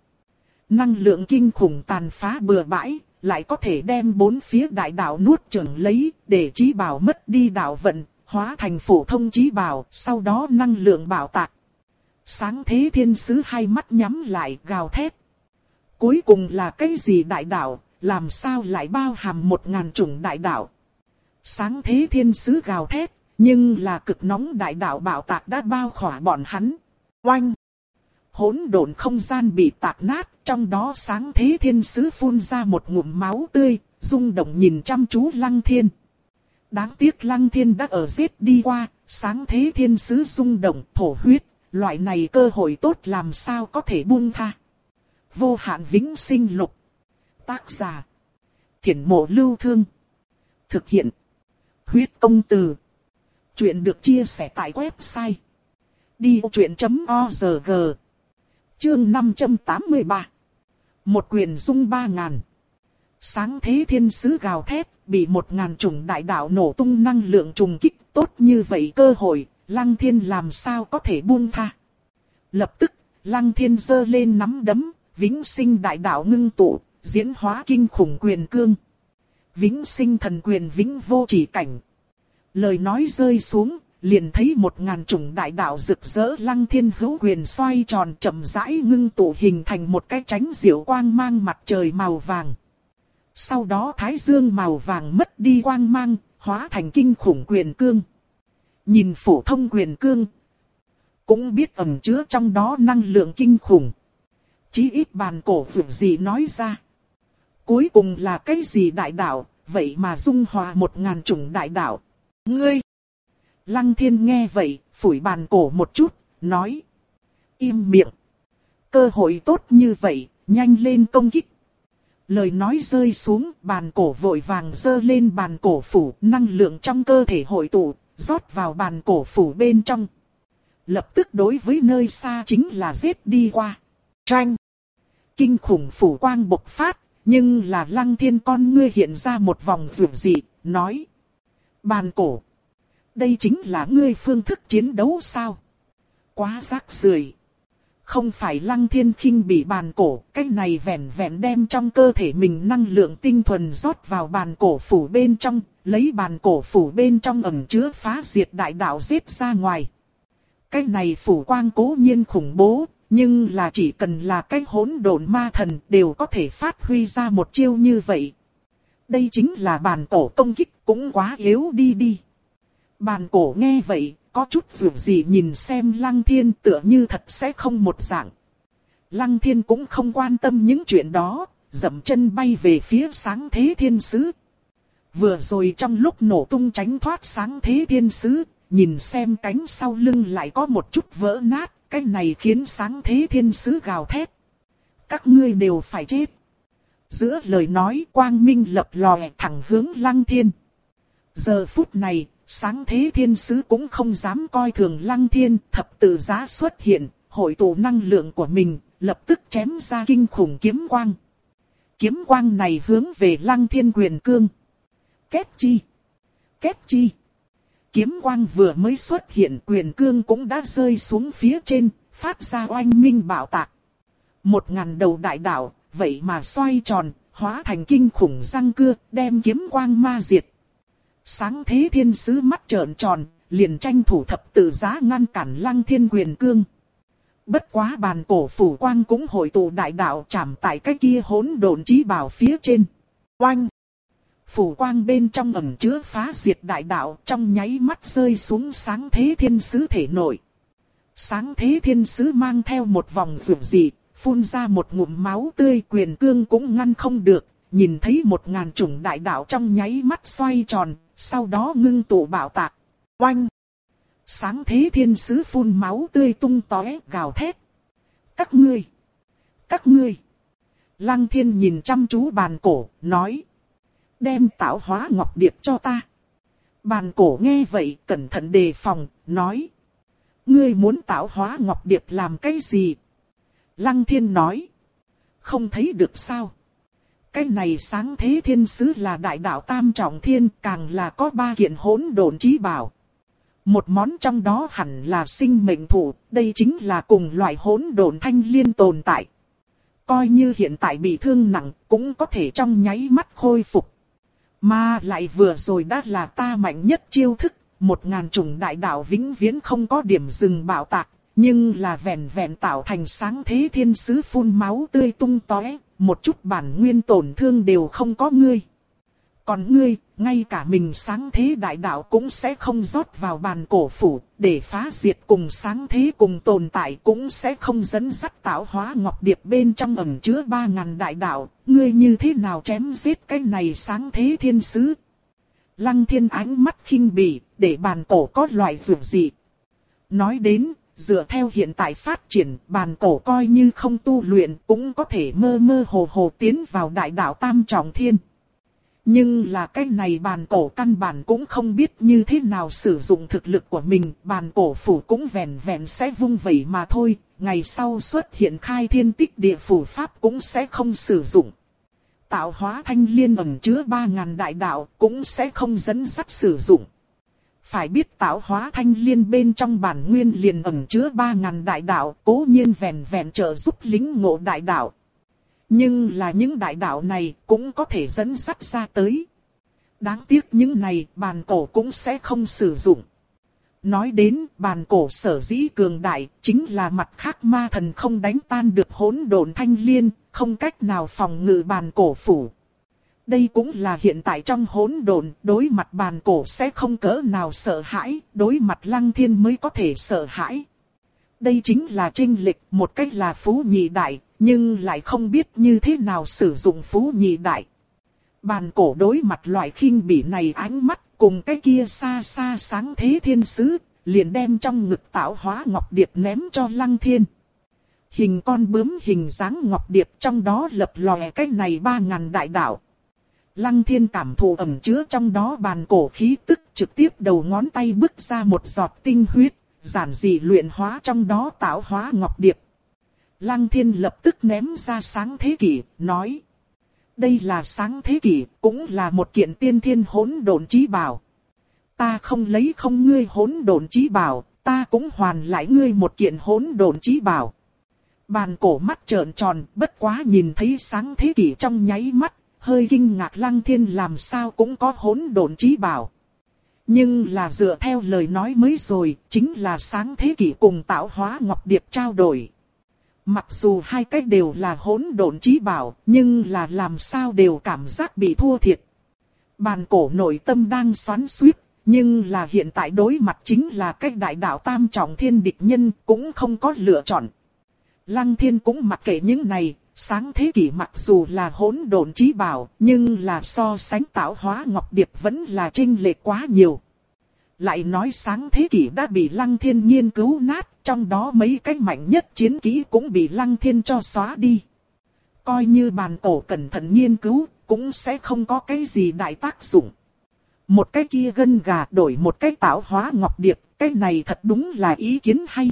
Speaker 1: Năng lượng kinh khủng tàn phá bừa bãi, lại có thể đem bốn phía đại đạo nuốt chửng lấy, để trí bảo mất đi đạo vận, hóa thành phổ thông trí bảo, sau đó năng lượng bảo tạc. Sáng thế thiên sứ hai mắt nhắm lại gào thét. Cuối cùng là cái gì đại đạo, làm sao lại bao hàm một ngàn chủng đại đạo. Sáng thế thiên sứ gào thét, nhưng là cực nóng đại đạo bảo tạc đã bao khỏa bọn hắn. Oanh! Hỗn độn không gian bị tạc nát, trong đó sáng thế thiên sứ phun ra một ngụm máu tươi, rung động nhìn chăm chú lăng thiên. Đáng tiếc lăng thiên đã ở giết đi qua, sáng thế thiên sứ rung động thổ huyết, loại này cơ hội tốt làm sao có thể buông tha. Vô hạn vĩnh sinh lục. Tác giả. Thiển mộ lưu thương. Thực hiện. Huyết công từ. Chuyện được chia sẻ tại website. Đi chuyện.org Chương 583 Một quyền dung ba ngàn. Sáng thế thiên sứ gào thét, bị một ngàn trùng đại đạo nổ tung năng lượng trùng kích tốt như vậy cơ hội, lăng thiên làm sao có thể buông tha. Lập tức, lăng thiên giơ lên nắm đấm, vĩnh sinh đại đạo ngưng tụ, diễn hóa kinh khủng quyền cương. Vĩnh sinh thần quyền vĩnh vô chỉ cảnh. Lời nói rơi xuống, liền thấy một ngàn trùng đại đạo rực rỡ lăng thiên hữu quyền xoay tròn chậm rãi ngưng tụ hình thành một cái tránh diệu quang mang mặt trời màu vàng. Sau đó thái dương màu vàng mất đi quang mang, hóa thành kinh khủng quyền cương. Nhìn phổ thông quyền cương, cũng biết ẩn chứa trong đó năng lượng kinh khủng. Chí ít bàn cổ vượt gì nói ra. Cuối cùng là cái gì đại đạo, vậy mà dung hòa một ngàn chủng đại đạo. Ngươi! Lăng thiên nghe vậy, phủi bàn cổ một chút, nói. Im miệng! Cơ hội tốt như vậy, nhanh lên công kích. Lời nói rơi xuống, bàn cổ vội vàng dơ lên bàn cổ phủ, năng lượng trong cơ thể hội tụ, rót vào bàn cổ phủ bên trong. Lập tức đối với nơi xa chính là giết đi qua. Tranh! Kinh khủng phủ quang bộc phát, nhưng là lăng thiên con ngươi hiện ra một vòng rượu dị, nói. Bàn cổ! Đây chính là ngươi phương thức chiến đấu sao? Quá rác rưởi. Không phải lăng thiên khinh bị bàn cổ, cái này vẹn vẹn đem trong cơ thể mình năng lượng tinh thuần rót vào bàn cổ phủ bên trong, lấy bàn cổ phủ bên trong ẩn chứa phá diệt đại đạo giết ra ngoài. Cái này phủ quang cố nhiên khủng bố, nhưng là chỉ cần là cái hỗn độn ma thần đều có thể phát huy ra một chiêu như vậy. Đây chính là bàn cổ công kích cũng quá yếu đi đi. Bàn cổ nghe vậy, có chút dù gì nhìn xem lăng thiên tựa như thật sẽ không một dạng. Lăng thiên cũng không quan tâm những chuyện đó, dậm chân bay về phía sáng thế thiên sứ. Vừa rồi trong lúc nổ tung tránh thoát sáng thế thiên sứ, nhìn xem cánh sau lưng lại có một chút vỡ nát, cái này khiến sáng thế thiên sứ gào thét. Các ngươi đều phải chết. Giữa lời nói quang minh lập lòe thẳng hướng lăng thiên. Giờ phút này, sáng thế thiên sứ cũng không dám coi thường lăng thiên thập tự giá xuất hiện, hội tụ năng lượng của mình, lập tức chém ra kinh khủng kiếm quang. Kiếm quang này hướng về lăng thiên quyền cương. Kết chi? Kết chi? Kiếm quang vừa mới xuất hiện quyền cương cũng đã rơi xuống phía trên, phát ra oanh minh bảo tạc. Một ngàn đầu đại đạo, vậy mà xoay tròn, hóa thành kinh khủng răng cưa, đem kiếm quang ma diệt. Sáng thế thiên sứ mắt trợn tròn, liền tranh thủ thập tự giá ngăn cản lăng thiên quyền cương. Bất quá bàn cổ phủ quang cũng hội tụ đại đạo chạm tại cái kia hỗn độn trí bảo phía trên. Oanh! Phủ quang bên trong ẩm chứa phá diệt đại đạo trong nháy mắt rơi xuống sáng thế thiên sứ thể nội. Sáng thế thiên sứ mang theo một vòng rượu dị, phun ra một ngụm máu tươi quyền cương cũng ngăn không được, nhìn thấy một ngàn chủng đại đạo trong nháy mắt xoay tròn, sau đó ngưng tụ bảo tạc. Oanh! Sáng thế thiên sứ phun máu tươi tung tóe gào thét. Các ngươi! Các ngươi! Lăng thiên nhìn chăm chú bàn cổ, nói. Đem tạo hóa ngọc điệp cho ta. Bàn cổ nghe vậy cẩn thận đề phòng, nói. Ngươi muốn tạo hóa ngọc điệp làm cái gì? Lăng thiên nói. Không thấy được sao? Cái này sáng thế thiên sứ là đại đạo tam trọng thiên càng là có ba kiện hỗn độn trí bảo. Một món trong đó hẳn là sinh mệnh thủ, đây chính là cùng loại hỗn độn thanh liên tồn tại. Coi như hiện tại bị thương nặng, cũng có thể trong nháy mắt khôi phục. Mà lại vừa rồi đã là ta mạnh nhất chiêu thức, một ngàn trùng đại đạo vĩnh viễn không có điểm dừng bảo tạc, nhưng là vẹn vẹn tạo thành sáng thế thiên sứ phun máu tươi tung tóe, một chút bản nguyên tổn thương đều không có ngươi. Còn ngươi, ngay cả mình sáng thế đại đạo cũng sẽ không rót vào bàn cổ phủ, để phá diệt cùng sáng thế cùng tồn tại cũng sẽ không dẫn dắt tạo hóa ngọc điệp bên trong ẩn chứa ba ngàn đại đạo, ngươi như thế nào chém giết cái này sáng thế thiên sứ. Lăng thiên ánh mắt khinh bỉ, để bàn cổ có loại rượu gì. Nói đến, dựa theo hiện tại phát triển, bàn cổ coi như không tu luyện cũng có thể mơ mơ hồ hồ tiến vào đại đạo tam trọng thiên. Nhưng là cái này bàn cổ căn bản cũng không biết như thế nào sử dụng thực lực của mình, bàn cổ phủ cũng vẹn vẹn sẽ vung vẩy mà thôi, ngày sau xuất hiện khai thiên tích địa phủ pháp cũng sẽ không sử dụng. Tạo hóa thanh liên ẩn chứa 3.000 đại đạo cũng sẽ không dẫn dắt sử dụng. Phải biết tạo hóa thanh liên bên trong bản nguyên liền ẩn chứa ba ngàn đại đạo, cố nhiên vẹn vẹn trợ giúp lính ngộ đại đạo. Nhưng là những đại đạo này cũng có thể dẫn sắt ra tới. Đáng tiếc những này bàn cổ cũng sẽ không sử dụng. Nói đến bàn cổ sở dĩ cường đại, chính là mặt khác ma thần không đánh tan được hỗn độn thanh liên, không cách nào phòng ngự bàn cổ phủ. Đây cũng là hiện tại trong hỗn độn, đối mặt bàn cổ sẽ không cỡ nào sợ hãi, đối mặt lăng thiên mới có thể sợ hãi. Đây chính là trinh lịch, một cách là phú nhị đại, nhưng lại không biết như thế nào sử dụng phú nhị đại. Bàn cổ đối mặt loại khinh bỉ này ánh mắt cùng cái kia xa xa sáng thế thiên sứ, liền đem trong ngực tạo hóa ngọc điệp ném cho lăng thiên. Hình con bướm hình dáng ngọc điệp trong đó lập lòe cái này ba ngàn đại đạo. Lăng thiên cảm thụ ẩm chứa trong đó bàn cổ khí tức trực tiếp đầu ngón tay bước ra một giọt tinh huyết, giản dị luyện hóa trong đó tạo hóa ngọc điệp. Lăng thiên lập tức ném ra sáng thế kỷ, nói. Đây là sáng thế kỷ, cũng là một kiện tiên thiên hỗn độn trí bảo. Ta không lấy không ngươi hỗn độn trí bảo, ta cũng hoàn lại ngươi một kiện hỗn độn trí bảo. Bàn cổ mắt trợn tròn, bất quá nhìn thấy sáng thế kỷ trong nháy mắt, hơi kinh ngạc lăng thiên làm sao cũng có hỗn độn trí bảo. Nhưng là dựa theo lời nói mới rồi, chính là sáng thế kỷ cùng tạo hóa ngọc điệp trao đổi. Mặc dù hai cách đều là hỗn độn trí bảo, nhưng là làm sao đều cảm giác bị thua thiệt. Bàn cổ nội tâm đang xoắn suýt, nhưng là hiện tại đối mặt chính là cách đại đạo tam trọng thiên địch nhân cũng không có lựa chọn. Lăng thiên cũng mặc kệ những này, sáng thế kỷ mặc dù là hỗn độn trí bảo, nhưng là so sánh tạo hóa ngọc điệp vẫn là trinh lệ quá nhiều. Lại nói sáng thế kỷ đã bị lăng thiên nghiên cứu nát, trong đó mấy cái mạnh nhất chiến kỹ cũng bị lăng thiên cho xóa đi. Coi như bàn cổ cẩn thận nghiên cứu, cũng sẽ không có cái gì đại tác dụng. Một cái kia gân gà đổi một cái tạo hóa ngọc điệp, cái này thật đúng là ý kiến hay.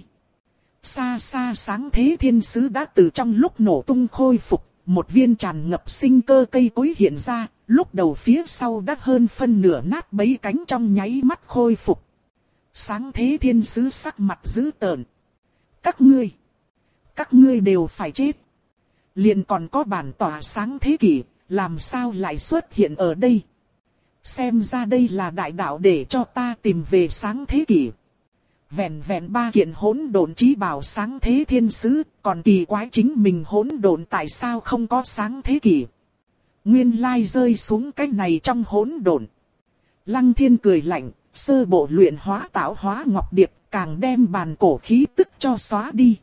Speaker 1: Xa xa sáng thế thiên sứ đã từ trong lúc nổ tung khôi phục, một viên tràn ngập sinh cơ cây cối hiện ra, lúc đầu phía sau đã hơn phân nửa nát bấy cánh trong nháy mắt khôi phục. Sáng thế thiên sứ sắc mặt dữ tợn. Các ngươi, các ngươi đều phải chết. Liền còn có bản tỏa sáng thế kỷ, làm sao lại xuất hiện ở đây? Xem ra đây là đại đạo để cho ta tìm về sáng thế kỷ. Vẹn vẹn ba kiện hỗn độn trí bảo sáng thế thiên sứ, còn kỳ quái chính mình hỗn độn tại sao không có sáng thế kỷ. Nguyên lai rơi xuống cái này trong hỗn độn. Lăng thiên cười lạnh, sơ bộ luyện hóa tạo hóa ngọc điệp, càng đem bàn cổ khí tức cho xóa đi.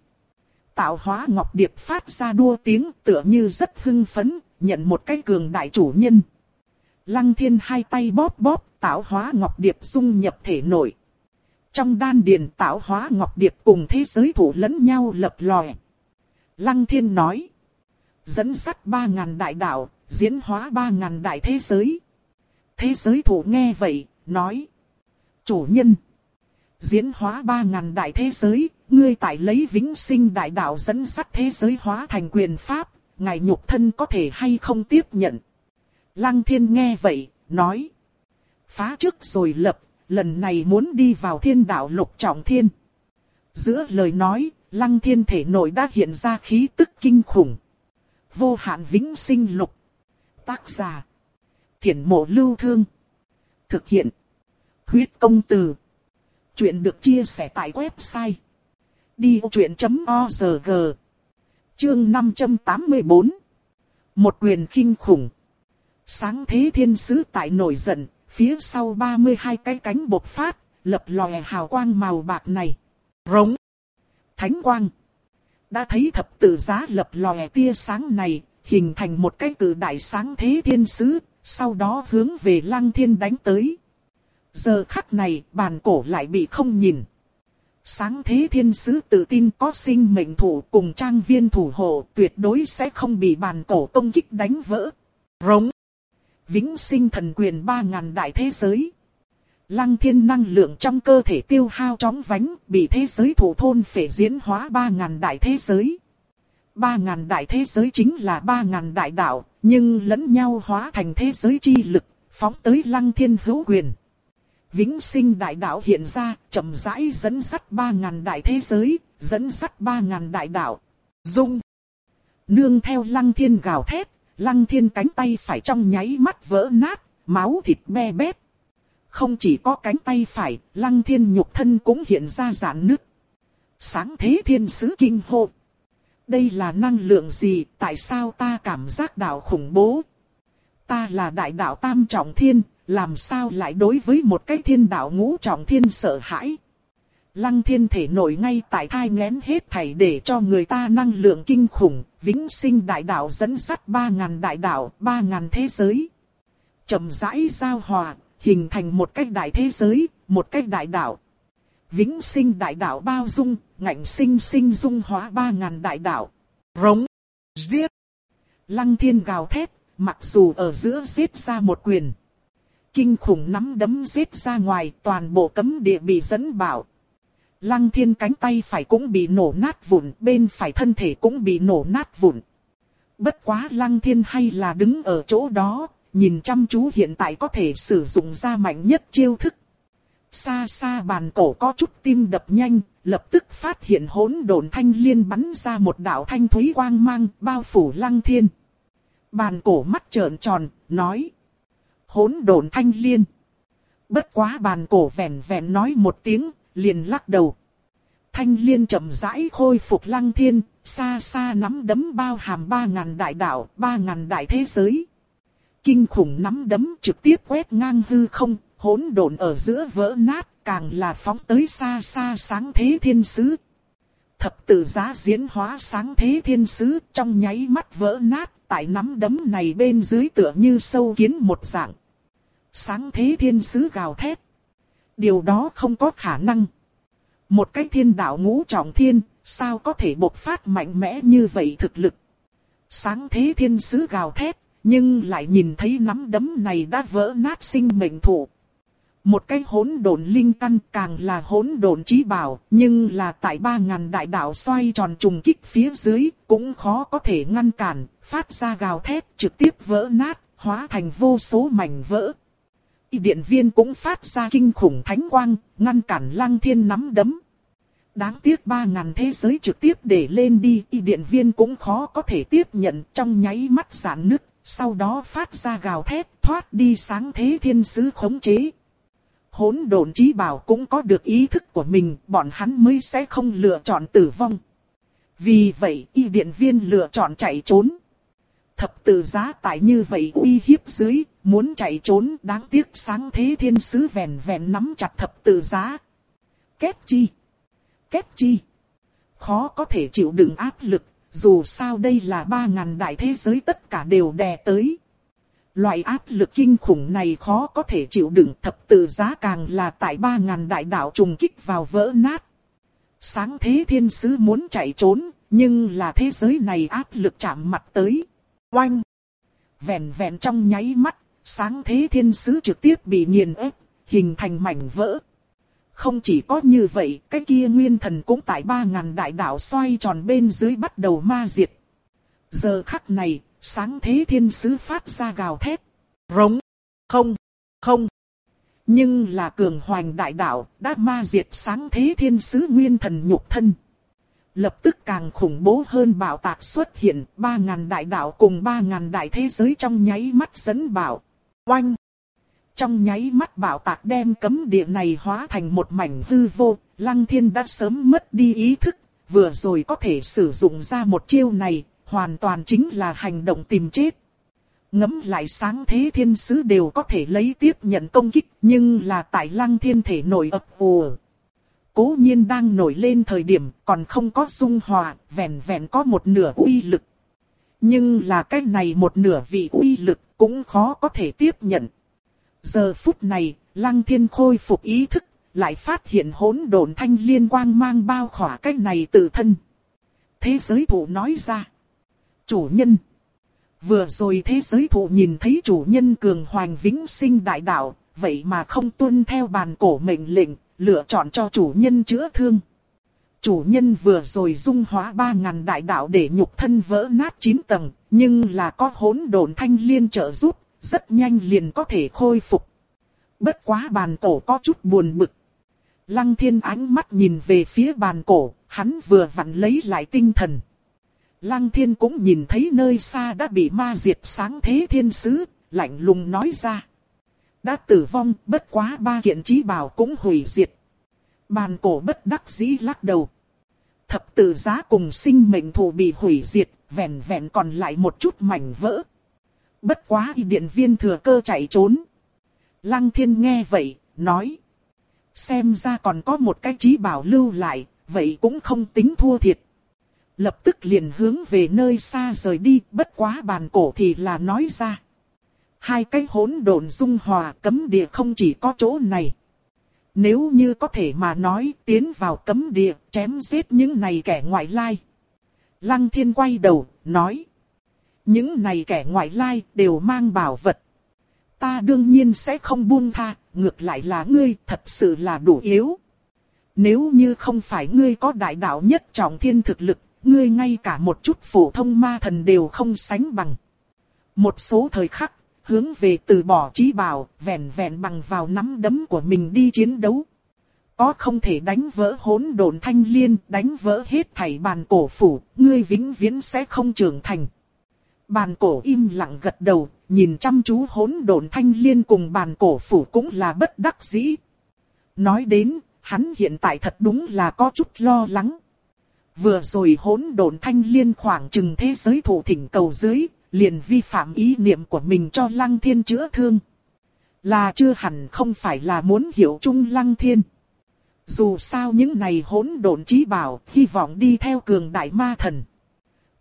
Speaker 1: Tạo hóa ngọc điệp phát ra đua tiếng tựa như rất hưng phấn, nhận một cái cường đại chủ nhân. Lăng thiên hai tay bóp bóp, tạo hóa ngọc điệp dung nhập thể nội. Trong đan điền tạo hóa ngọc điệp cùng thế giới thủ lẫn nhau lập lòe. Lăng thiên nói. Dẫn sắt ba ngàn đại đạo, diễn hóa ba ngàn đại thế giới. Thế giới thủ nghe vậy, nói. Chủ nhân. Diễn hóa ba ngàn đại thế giới, ngươi tại lấy vĩnh sinh đại đạo dẫn sắt thế giới hóa thành quyền pháp, ngài nhục thân có thể hay không tiếp nhận. Lăng thiên nghe vậy, nói. Phá trước rồi lập, lần này muốn đi vào thiên đạo lục trọng thiên. Giữa lời nói, lăng thiên thể nội đã hiện ra khí tức kinh khủng. Vô hạn vĩnh sinh lục. Tác giả. Thiển mộ lưu thương. Thực hiện. Huyết công từ. Chuyện được chia sẻ tại website. Đi vô chuyện.org Chương 584 Một quyền kinh khủng. Sáng thế thiên sứ tại nổi giận, phía sau 32 cái cánh bộc phát, lập lòe hào quang màu bạc này. Rống. Thánh quang. Đã thấy thập tự giá lập lòe tia sáng này, hình thành một cái cử đại sáng thế thiên sứ, sau đó hướng về lăng thiên đánh tới. Giờ khắc này, bàn cổ lại bị không nhìn. Sáng thế thiên sứ tự tin có sinh mệnh thủ cùng trang viên thủ hộ tuyệt đối sẽ không bị bàn cổ công kích đánh vỡ. Rống. Vĩnh sinh thần quyền ba ngàn đại thế giới. Lăng thiên năng lượng trong cơ thể tiêu hao chóng vánh, bị thế giới thủ thôn phệ diễn hóa ba ngàn đại thế giới. Ba ngàn đại thế giới chính là ba ngàn đại đạo, nhưng lẫn nhau hóa thành thế giới chi lực, phóng tới lăng thiên hữu quyền. Vĩnh sinh đại đạo hiện ra, chậm rãi dẫn sắt ba ngàn đại thế giới, dẫn sắt ba ngàn đại đạo. Dung. Nương theo lăng thiên gào thét, lăng thiên cánh tay phải trong nháy mắt vỡ nát, máu thịt be bét. Không chỉ có cánh tay phải, lăng thiên nhục thân cũng hiện ra giãn nứt. Sáng thế thiên sứ kinh hộ. Đây là năng lượng gì, tại sao ta cảm giác đạo khủng bố? Ta là đại đạo tam trọng thiên, làm sao lại đối với một cái thiên đạo ngũ trọng thiên sợ hãi? Lăng thiên thể nổi ngay tại thai ngén hết thảy để cho người ta năng lượng kinh khủng, vĩnh sinh đại đạo dẫn sắt ba ngàn đại đạo, ba ngàn thế giới. chậm rãi giao hòa, hình thành một cách đại thế giới, một cách đại đạo. Vĩnh sinh đại đạo bao dung, ngạnh sinh sinh dung hóa ba ngàn đại đạo. Rống, giết. Lăng thiên gào thét, mặc dù ở giữa giết ra một quyền. Kinh khủng nắm đấm giết ra ngoài, toàn bộ cấm địa bị dẫn bảo. Lăng thiên cánh tay phải cũng bị nổ nát vụn, bên phải thân thể cũng bị nổ nát vụn. Bất quá lăng thiên hay là đứng ở chỗ đó, nhìn chăm chú hiện tại có thể sử dụng ra mạnh nhất chiêu thức. Xa xa bàn cổ có chút tim đập nhanh, lập tức phát hiện hỗn độn thanh liên bắn ra một đạo thanh thúy quang mang, bao phủ lăng thiên. Bàn cổ mắt trợn tròn, nói. Hỗn độn thanh liên. Bất quá bàn cổ vẹn vẹn nói một tiếng, liền lắc đầu. Thanh liên chậm rãi khôi phục lăng thiên, xa xa nắm đấm bao hàm ba ngàn đại đạo, ba ngàn đại thế giới. Kinh khủng nắm đấm trực tiếp quét ngang hư không, hỗn độn ở giữa vỡ nát, càng là phóng tới xa xa sáng thế thiên sứ. Thập tự giá diễn hóa sáng thế thiên sứ trong nháy mắt vỡ nát, tại nắm đấm này bên dưới tựa như sâu kiến một dạng. Sáng thế thiên sứ gào thét. Điều đó không có khả năng. Một cái thiên đạo ngũ trọng thiên, sao có thể bộc phát mạnh mẽ như vậy thực lực. Sáng thế thiên sứ gào thét, nhưng lại nhìn thấy nắm đấm này đã vỡ nát sinh mệnh thủ. Một cái hỗn độn linh căn càng là hỗn độn trí bảo, nhưng là tại ba ngàn đại đạo xoay tròn trùng kích phía dưới, cũng khó có thể ngăn cản, phát ra gào thét trực tiếp vỡ nát, hóa thành vô số mảnh vỡ. Y điện viên cũng phát ra kinh khủng thánh quang, ngăn cản lăng thiên nắm đấm. Đáng tiếc ba ngàn thế giới trực tiếp để lên đi, y điện viên cũng khó có thể tiếp nhận trong nháy mắt giãn nứt, sau đó phát ra gào thét thoát đi sáng thế thiên sứ khống chế. Hỗn độn trí bảo cũng có được ý thức của mình, bọn hắn mới sẽ không lựa chọn tử vong. Vì vậy, y điện viên lựa chọn chạy trốn. Thập tự giá tại như vậy uy hiếp dưới, muốn chạy trốn đáng tiếc sáng thế thiên sứ vẹn vẹn nắm chặt thập tự giá. Kết chi? Kết chi? Khó có thể chịu đựng áp lực, dù sao đây là ba ngàn đại thế giới tất cả đều đè tới. Loại áp lực kinh khủng này khó có thể chịu đựng thập tự giá càng là tại ba ngàn đại đạo trùng kích vào vỡ nát. Sáng thế thiên sứ muốn chạy trốn, nhưng là thế giới này áp lực chạm mặt tới. Oanh! Vẹn vẹn trong nháy mắt, sáng thế thiên sứ trực tiếp bị nghiền ép, hình thành mảnh vỡ. Không chỉ có như vậy, cái kia nguyên thần cũng tại ba ngàn đại đạo xoay tròn bên dưới bắt đầu ma diệt. Giờ khắc này, sáng thế thiên sứ phát ra gào thét. Rống, không, không. Nhưng là cường hoành đại đạo đã ma diệt sáng thế thiên sứ nguyên thần nhục thân. Lập tức càng khủng bố hơn bảo tạc xuất hiện, ba ngàn đại đạo cùng ba ngàn đại thế giới trong nháy mắt dẫn bảo. Oanh! Trong nháy mắt bảo tạc đem cấm địa này hóa thành một mảnh hư vô, Lăng Thiên đã sớm mất đi ý thức, vừa rồi có thể sử dụng ra một chiêu này, hoàn toàn chính là hành động tìm chết. Ngấm lại sáng thế thiên sứ đều có thể lấy tiếp nhận công kích, nhưng là tại Lăng Thiên thể nổi ập ùa. Cố nhiên đang nổi lên thời điểm còn không có dung hòa, vẹn vẹn có một nửa uy lực. Nhưng là cái này một nửa vị uy lực cũng khó có thể tiếp nhận. Giờ phút này, Lăng Thiên khôi phục ý thức, lại phát hiện hỗn độn thanh liên quang mang bao khỏa cái này tự thân. Thế giới thủ nói ra. Chủ nhân. Vừa rồi thế giới thụ nhìn thấy chủ nhân cường hoàng vĩnh sinh đại đạo, vậy mà không tuân theo bàn cổ mệnh lệnh, lựa chọn cho chủ nhân chữa thương. Chủ nhân vừa rồi dung hóa ba ngàn đại đạo để nhục thân vỡ nát chín tầng, nhưng là có hỗn độn thanh liên trợ giúp, rất nhanh liền có thể khôi phục. Bất quá bàn cổ có chút buồn bực. Lăng thiên ánh mắt nhìn về phía bàn cổ, hắn vừa vặn lấy lại tinh thần. Lăng thiên cũng nhìn thấy nơi xa đã bị ma diệt sáng thế thiên sứ, lạnh lùng nói ra. Đã tử vong, bất quá ba kiện trí bảo cũng hủy diệt. Bàn cổ bất đắc dĩ lắc đầu. Thập tử giá cùng sinh mệnh thù bị hủy diệt, vẹn vẹn còn lại một chút mảnh vỡ. Bất quá y điện viên thừa cơ chạy trốn. Lăng thiên nghe vậy, nói. Xem ra còn có một cái trí bảo lưu lại, vậy cũng không tính thua thiệt. Lập tức liền hướng về nơi xa rời đi, bất quá bàn cổ thì là nói ra. Hai cái hỗn độn dung hòa cấm địa không chỉ có chỗ này. Nếu như có thể mà nói tiến vào cấm địa, chém giết những này kẻ ngoại lai. Lăng thiên quay đầu, nói. Những này kẻ ngoại lai đều mang bảo vật. Ta đương nhiên sẽ không buông tha, ngược lại là ngươi thật sự là đủ yếu. Nếu như không phải ngươi có đại đạo nhất trọng thiên thực lực, ngươi ngay cả một chút phổ thông ma thần đều không sánh bằng. Một số thời khắc, hướng về từ bỏ trí bảo, vẹn vẹn bằng vào nắm đấm của mình đi chiến đấu. Có không thể đánh vỡ hỗn độn thanh liên, đánh vỡ hết thảy bàn cổ phủ, ngươi vĩnh viễn sẽ không trưởng thành. Bàn cổ im lặng gật đầu, nhìn chăm chú hỗn độn thanh liên cùng bàn cổ phủ cũng là bất đắc dĩ. Nói đến, hắn hiện tại thật đúng là có chút lo lắng. Vừa rồi hỗn độn thanh liên khoảng chừng thế giới thủ thỉnh cầu dưới, liền vi phạm ý niệm của mình cho lăng thiên chữa thương. Là chưa hẳn không phải là muốn hiểu chung lăng thiên. Dù sao những này hỗn độn trí bảo, hy vọng đi theo cường đại ma thần.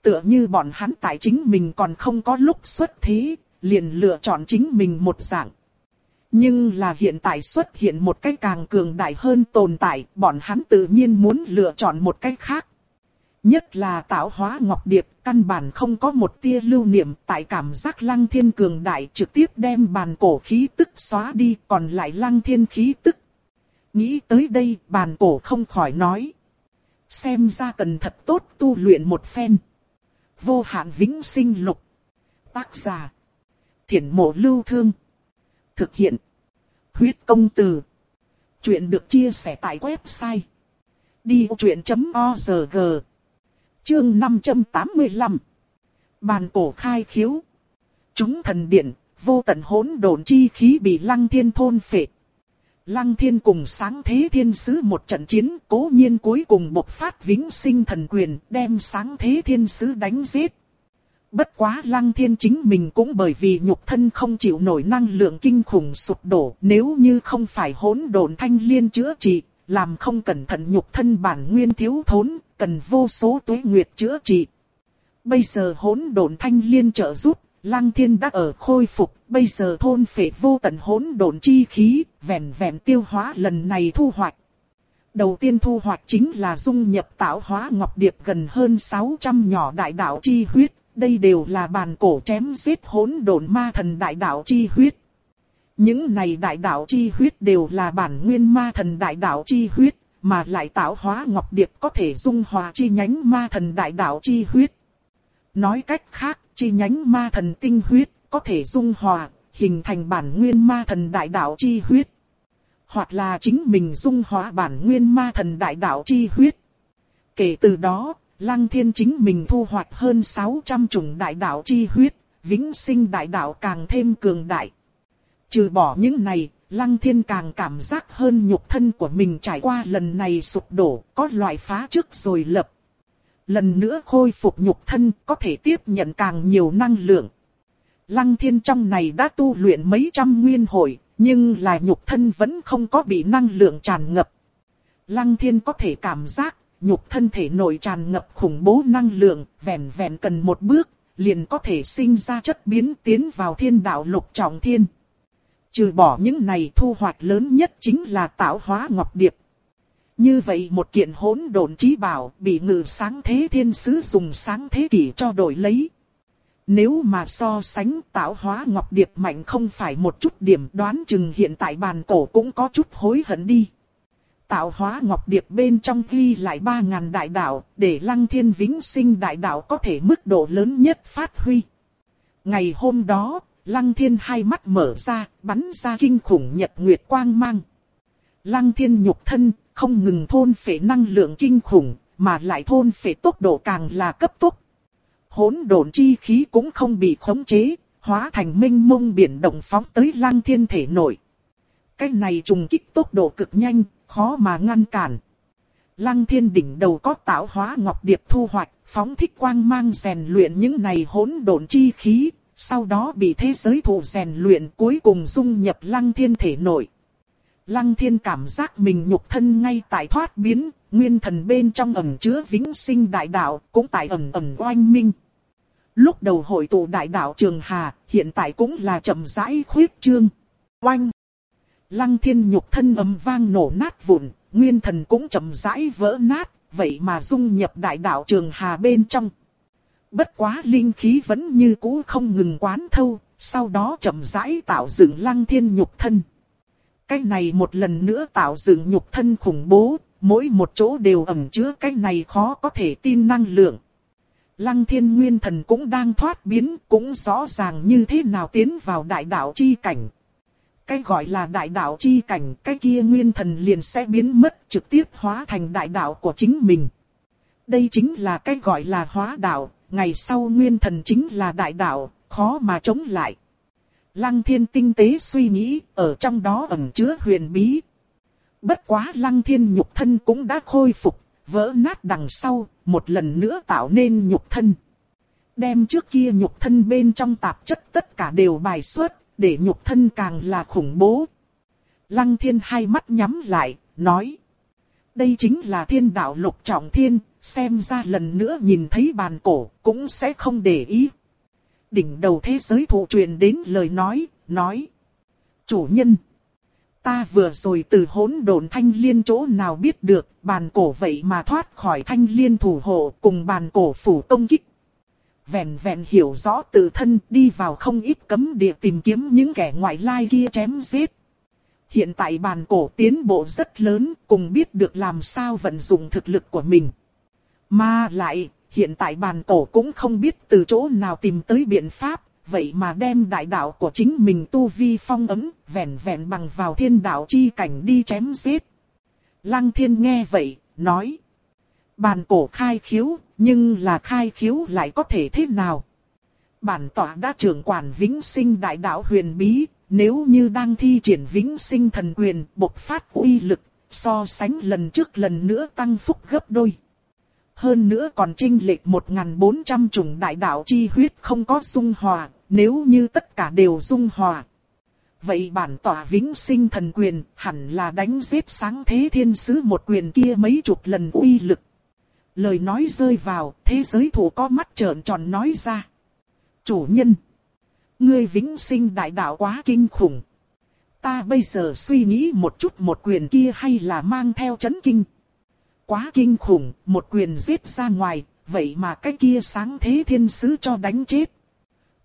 Speaker 1: Tựa như bọn hắn tại chính mình còn không có lúc xuất thế, liền lựa chọn chính mình một dạng. Nhưng là hiện tại xuất hiện một cái càng cường đại hơn tồn tại, bọn hắn tự nhiên muốn lựa chọn một cách khác. Nhất là tạo hóa ngọc điệp, căn bản không có một tia lưu niệm tại cảm giác lăng thiên cường đại trực tiếp đem bàn cổ khí tức xóa đi còn lại lăng thiên khí tức. Nghĩ tới đây bàn cổ không khỏi nói. Xem ra cần thật tốt tu luyện một phen. Vô hạn vĩnh sinh lục. Tác giả. Thiển mộ lưu thương. Thực hiện. Huyết công từ. Chuyện được chia sẻ tại website. Đi truyện.org Chương 585 Bàn cổ khai khiếu Chúng thần điện, vô tận hỗn độn chi khí bị lăng thiên thôn phệ. Lăng thiên cùng sáng thế thiên sứ một trận chiến cố nhiên cuối cùng bộc phát vĩnh sinh thần quyền đem sáng thế thiên sứ đánh giết. Bất quá lăng thiên chính mình cũng bởi vì nhục thân không chịu nổi năng lượng kinh khủng sụp đổ nếu như không phải hỗn độn thanh liên chữa trị, làm không cẩn thận nhục thân bản nguyên thiếu thốn, cần vô số tuế nguyệt chữa trị. Bây giờ hỗn độn thanh liên trợ giúp, Lăng Thiên đã ở khôi phục, bây giờ thôn phệ vô tận hỗn độn chi khí, vẹn vẹn tiêu hóa lần này thu hoạch. Đầu tiên thu hoạch chính là dung nhập tạo hóa ngọc điệp gần hơn 600 nhỏ đại đạo chi huyết, đây đều là bàn cổ chém giết hỗn độn ma thần đại đạo chi huyết. Những này đại đạo chi huyết đều là bản nguyên ma thần đại đạo chi huyết, mà lại tạo hóa ngọc điệp có thể dung hòa chi nhánh ma thần đại đạo chi huyết. Nói cách khác, chi nhánh ma thần tinh huyết có thể dung hòa, hình thành bản nguyên ma thần đại đạo chi huyết. Hoặc là chính mình dung hóa bản nguyên ma thần đại đạo chi huyết. Kể từ đó, Lăng Thiên chính mình thu hoạch hơn 600 chủng đại đạo chi huyết, vĩnh sinh đại đạo càng thêm cường đại. Trừ bỏ những này, Lăng Thiên càng cảm giác hơn nhục thân của mình trải qua lần này sụp đổ, có loại phá trước rồi lập. Lần nữa khôi phục nhục thân có thể tiếp nhận càng nhiều năng lượng. Lăng Thiên trong này đã tu luyện mấy trăm nguyên hội, nhưng là nhục thân vẫn không có bị năng lượng tràn ngập. Lăng Thiên có thể cảm giác, nhục thân thể nội tràn ngập khủng bố năng lượng, vẹn vẹn cần một bước, liền có thể sinh ra chất biến tiến vào thiên đạo lục trọng thiên. Trừ bỏ những này thu hoạch lớn nhất chính là tạo hóa ngọc điệp. Như vậy một kiện hỗn độn trí bảo bị ngự sáng thế thiên sứ dùng sáng thế kỷ cho đổi lấy. Nếu mà so sánh tạo hóa ngọc điệp mạnh không phải một chút điểm đoán chừng hiện tại bàn cổ cũng có chút hối hận đi. Tạo hóa ngọc điệp bên trong ghi lại 3.000 đại đạo, để lăng thiên vĩnh sinh đại đạo có thể mức độ lớn nhất phát huy. Ngày hôm đó, lăng thiên hai mắt mở ra, bắn ra kinh khủng nhật nguyệt quang mang. Lăng thiên nhục thân, không ngừng thôn phệ năng lượng kinh khủng, mà lại thôn phệ tốc độ càng là cấp tốc. Hỗn độn chi khí cũng không bị khống chế, hóa thành minh mông biển động phóng tới lăng thiên thể nội. Cái này trùng kích tốc độ cực nhanh, khó mà ngăn cản. Lăng thiên đỉnh đầu có tạo hóa ngọc điệp thu hoạch, phóng thích quang mang rèn luyện những này hỗn độn chi khí, sau đó bị thế giới thụ rèn luyện cuối cùng dung nhập lăng thiên thể nội. Lăng thiên cảm giác mình nhục thân ngay tại thoát biến, nguyên thần bên trong ẩm chứa vĩnh sinh đại đạo, cũng tại ẩm ẩm oanh minh. Lúc đầu hội tụ đại đạo Trường Hà, hiện tại cũng là chậm rãi khuyết trương. Oanh! Lăng thiên nhục thân ầm vang nổ nát vụn, nguyên thần cũng chậm rãi vỡ nát, vậy mà dung nhập đại đạo Trường Hà bên trong. Bất quá linh khí vẫn như cũ không ngừng quán thâu, sau đó chậm rãi tạo dựng lăng thiên nhục thân. Cái này một lần nữa tạo dựng nhục thân khủng bố, mỗi một chỗ đều ẩn chứa cái này khó có thể tin năng lượng. Lăng thiên nguyên thần cũng đang thoát biến, cũng rõ ràng như thế nào tiến vào đại đạo chi cảnh. Cái gọi là đại đạo chi cảnh, cái kia nguyên thần liền sẽ biến mất trực tiếp hóa thành đại đạo của chính mình. Đây chính là cái gọi là hóa đạo, ngày sau nguyên thần chính là đại đạo, khó mà chống lại. Lăng thiên tinh tế suy nghĩ, ở trong đó ẩn chứa huyền bí. Bất quá lăng thiên nhục thân cũng đã khôi phục, vỡ nát đằng sau, một lần nữa tạo nên nhục thân. Đem trước kia nhục thân bên trong tạp chất tất cả đều bài xuất, để nhục thân càng là khủng bố. Lăng thiên hai mắt nhắm lại, nói. Đây chính là thiên đạo lục trọng thiên, xem ra lần nữa nhìn thấy bàn cổ, cũng sẽ không để ý. Đỉnh đầu thế giới thụ truyền đến lời nói, nói. Chủ nhân. Ta vừa rồi từ hỗn độn thanh liên chỗ nào biết được, bàn cổ vậy mà thoát khỏi thanh liên thủ hộ cùng bàn cổ phủ công kích. Vẹn vẹn hiểu rõ tự thân đi vào không ít cấm địa tìm kiếm những kẻ ngoại lai kia chém giết. Hiện tại bàn cổ tiến bộ rất lớn, cùng biết được làm sao vận dụng thực lực của mình. Mà lại, hiện tại bàn cổ cũng không biết từ chỗ nào tìm tới biện pháp, vậy mà đem đại đạo của chính mình tu vi phong ấm, vẹn vẹn bằng vào thiên đạo chi cảnh đi chém giết. Lăng thiên nghe vậy, nói. Bàn cổ khai khiếu, nhưng là khai khiếu lại có thể thế nào? Bản tọa đã trưởng quản vĩnh sinh đại đạo huyền bí, nếu như đang thi triển vĩnh sinh thần quyền, bộc phát uy lực, so sánh lần trước lần nữa tăng phúc gấp đôi. Hơn nữa còn trinh lệch 1.400 chủng đại đạo chi huyết không có dung hòa, nếu như tất cả đều dung hòa. Vậy bản tỏa vĩnh sinh thần quyền hẳn là đánh giết sáng thế thiên sứ một quyền kia mấy chục lần uy lực. Lời nói rơi vào, thế giới thủ có mắt trợn tròn nói ra. Chủ nhân, ngươi vĩnh sinh đại đạo quá kinh khủng. Ta bây giờ suy nghĩ một chút một quyền kia hay là mang theo chấn kinh. Quá kinh khủng, một quyền giết ra ngoài, vậy mà cái kia sáng thế thiên sứ cho đánh chết.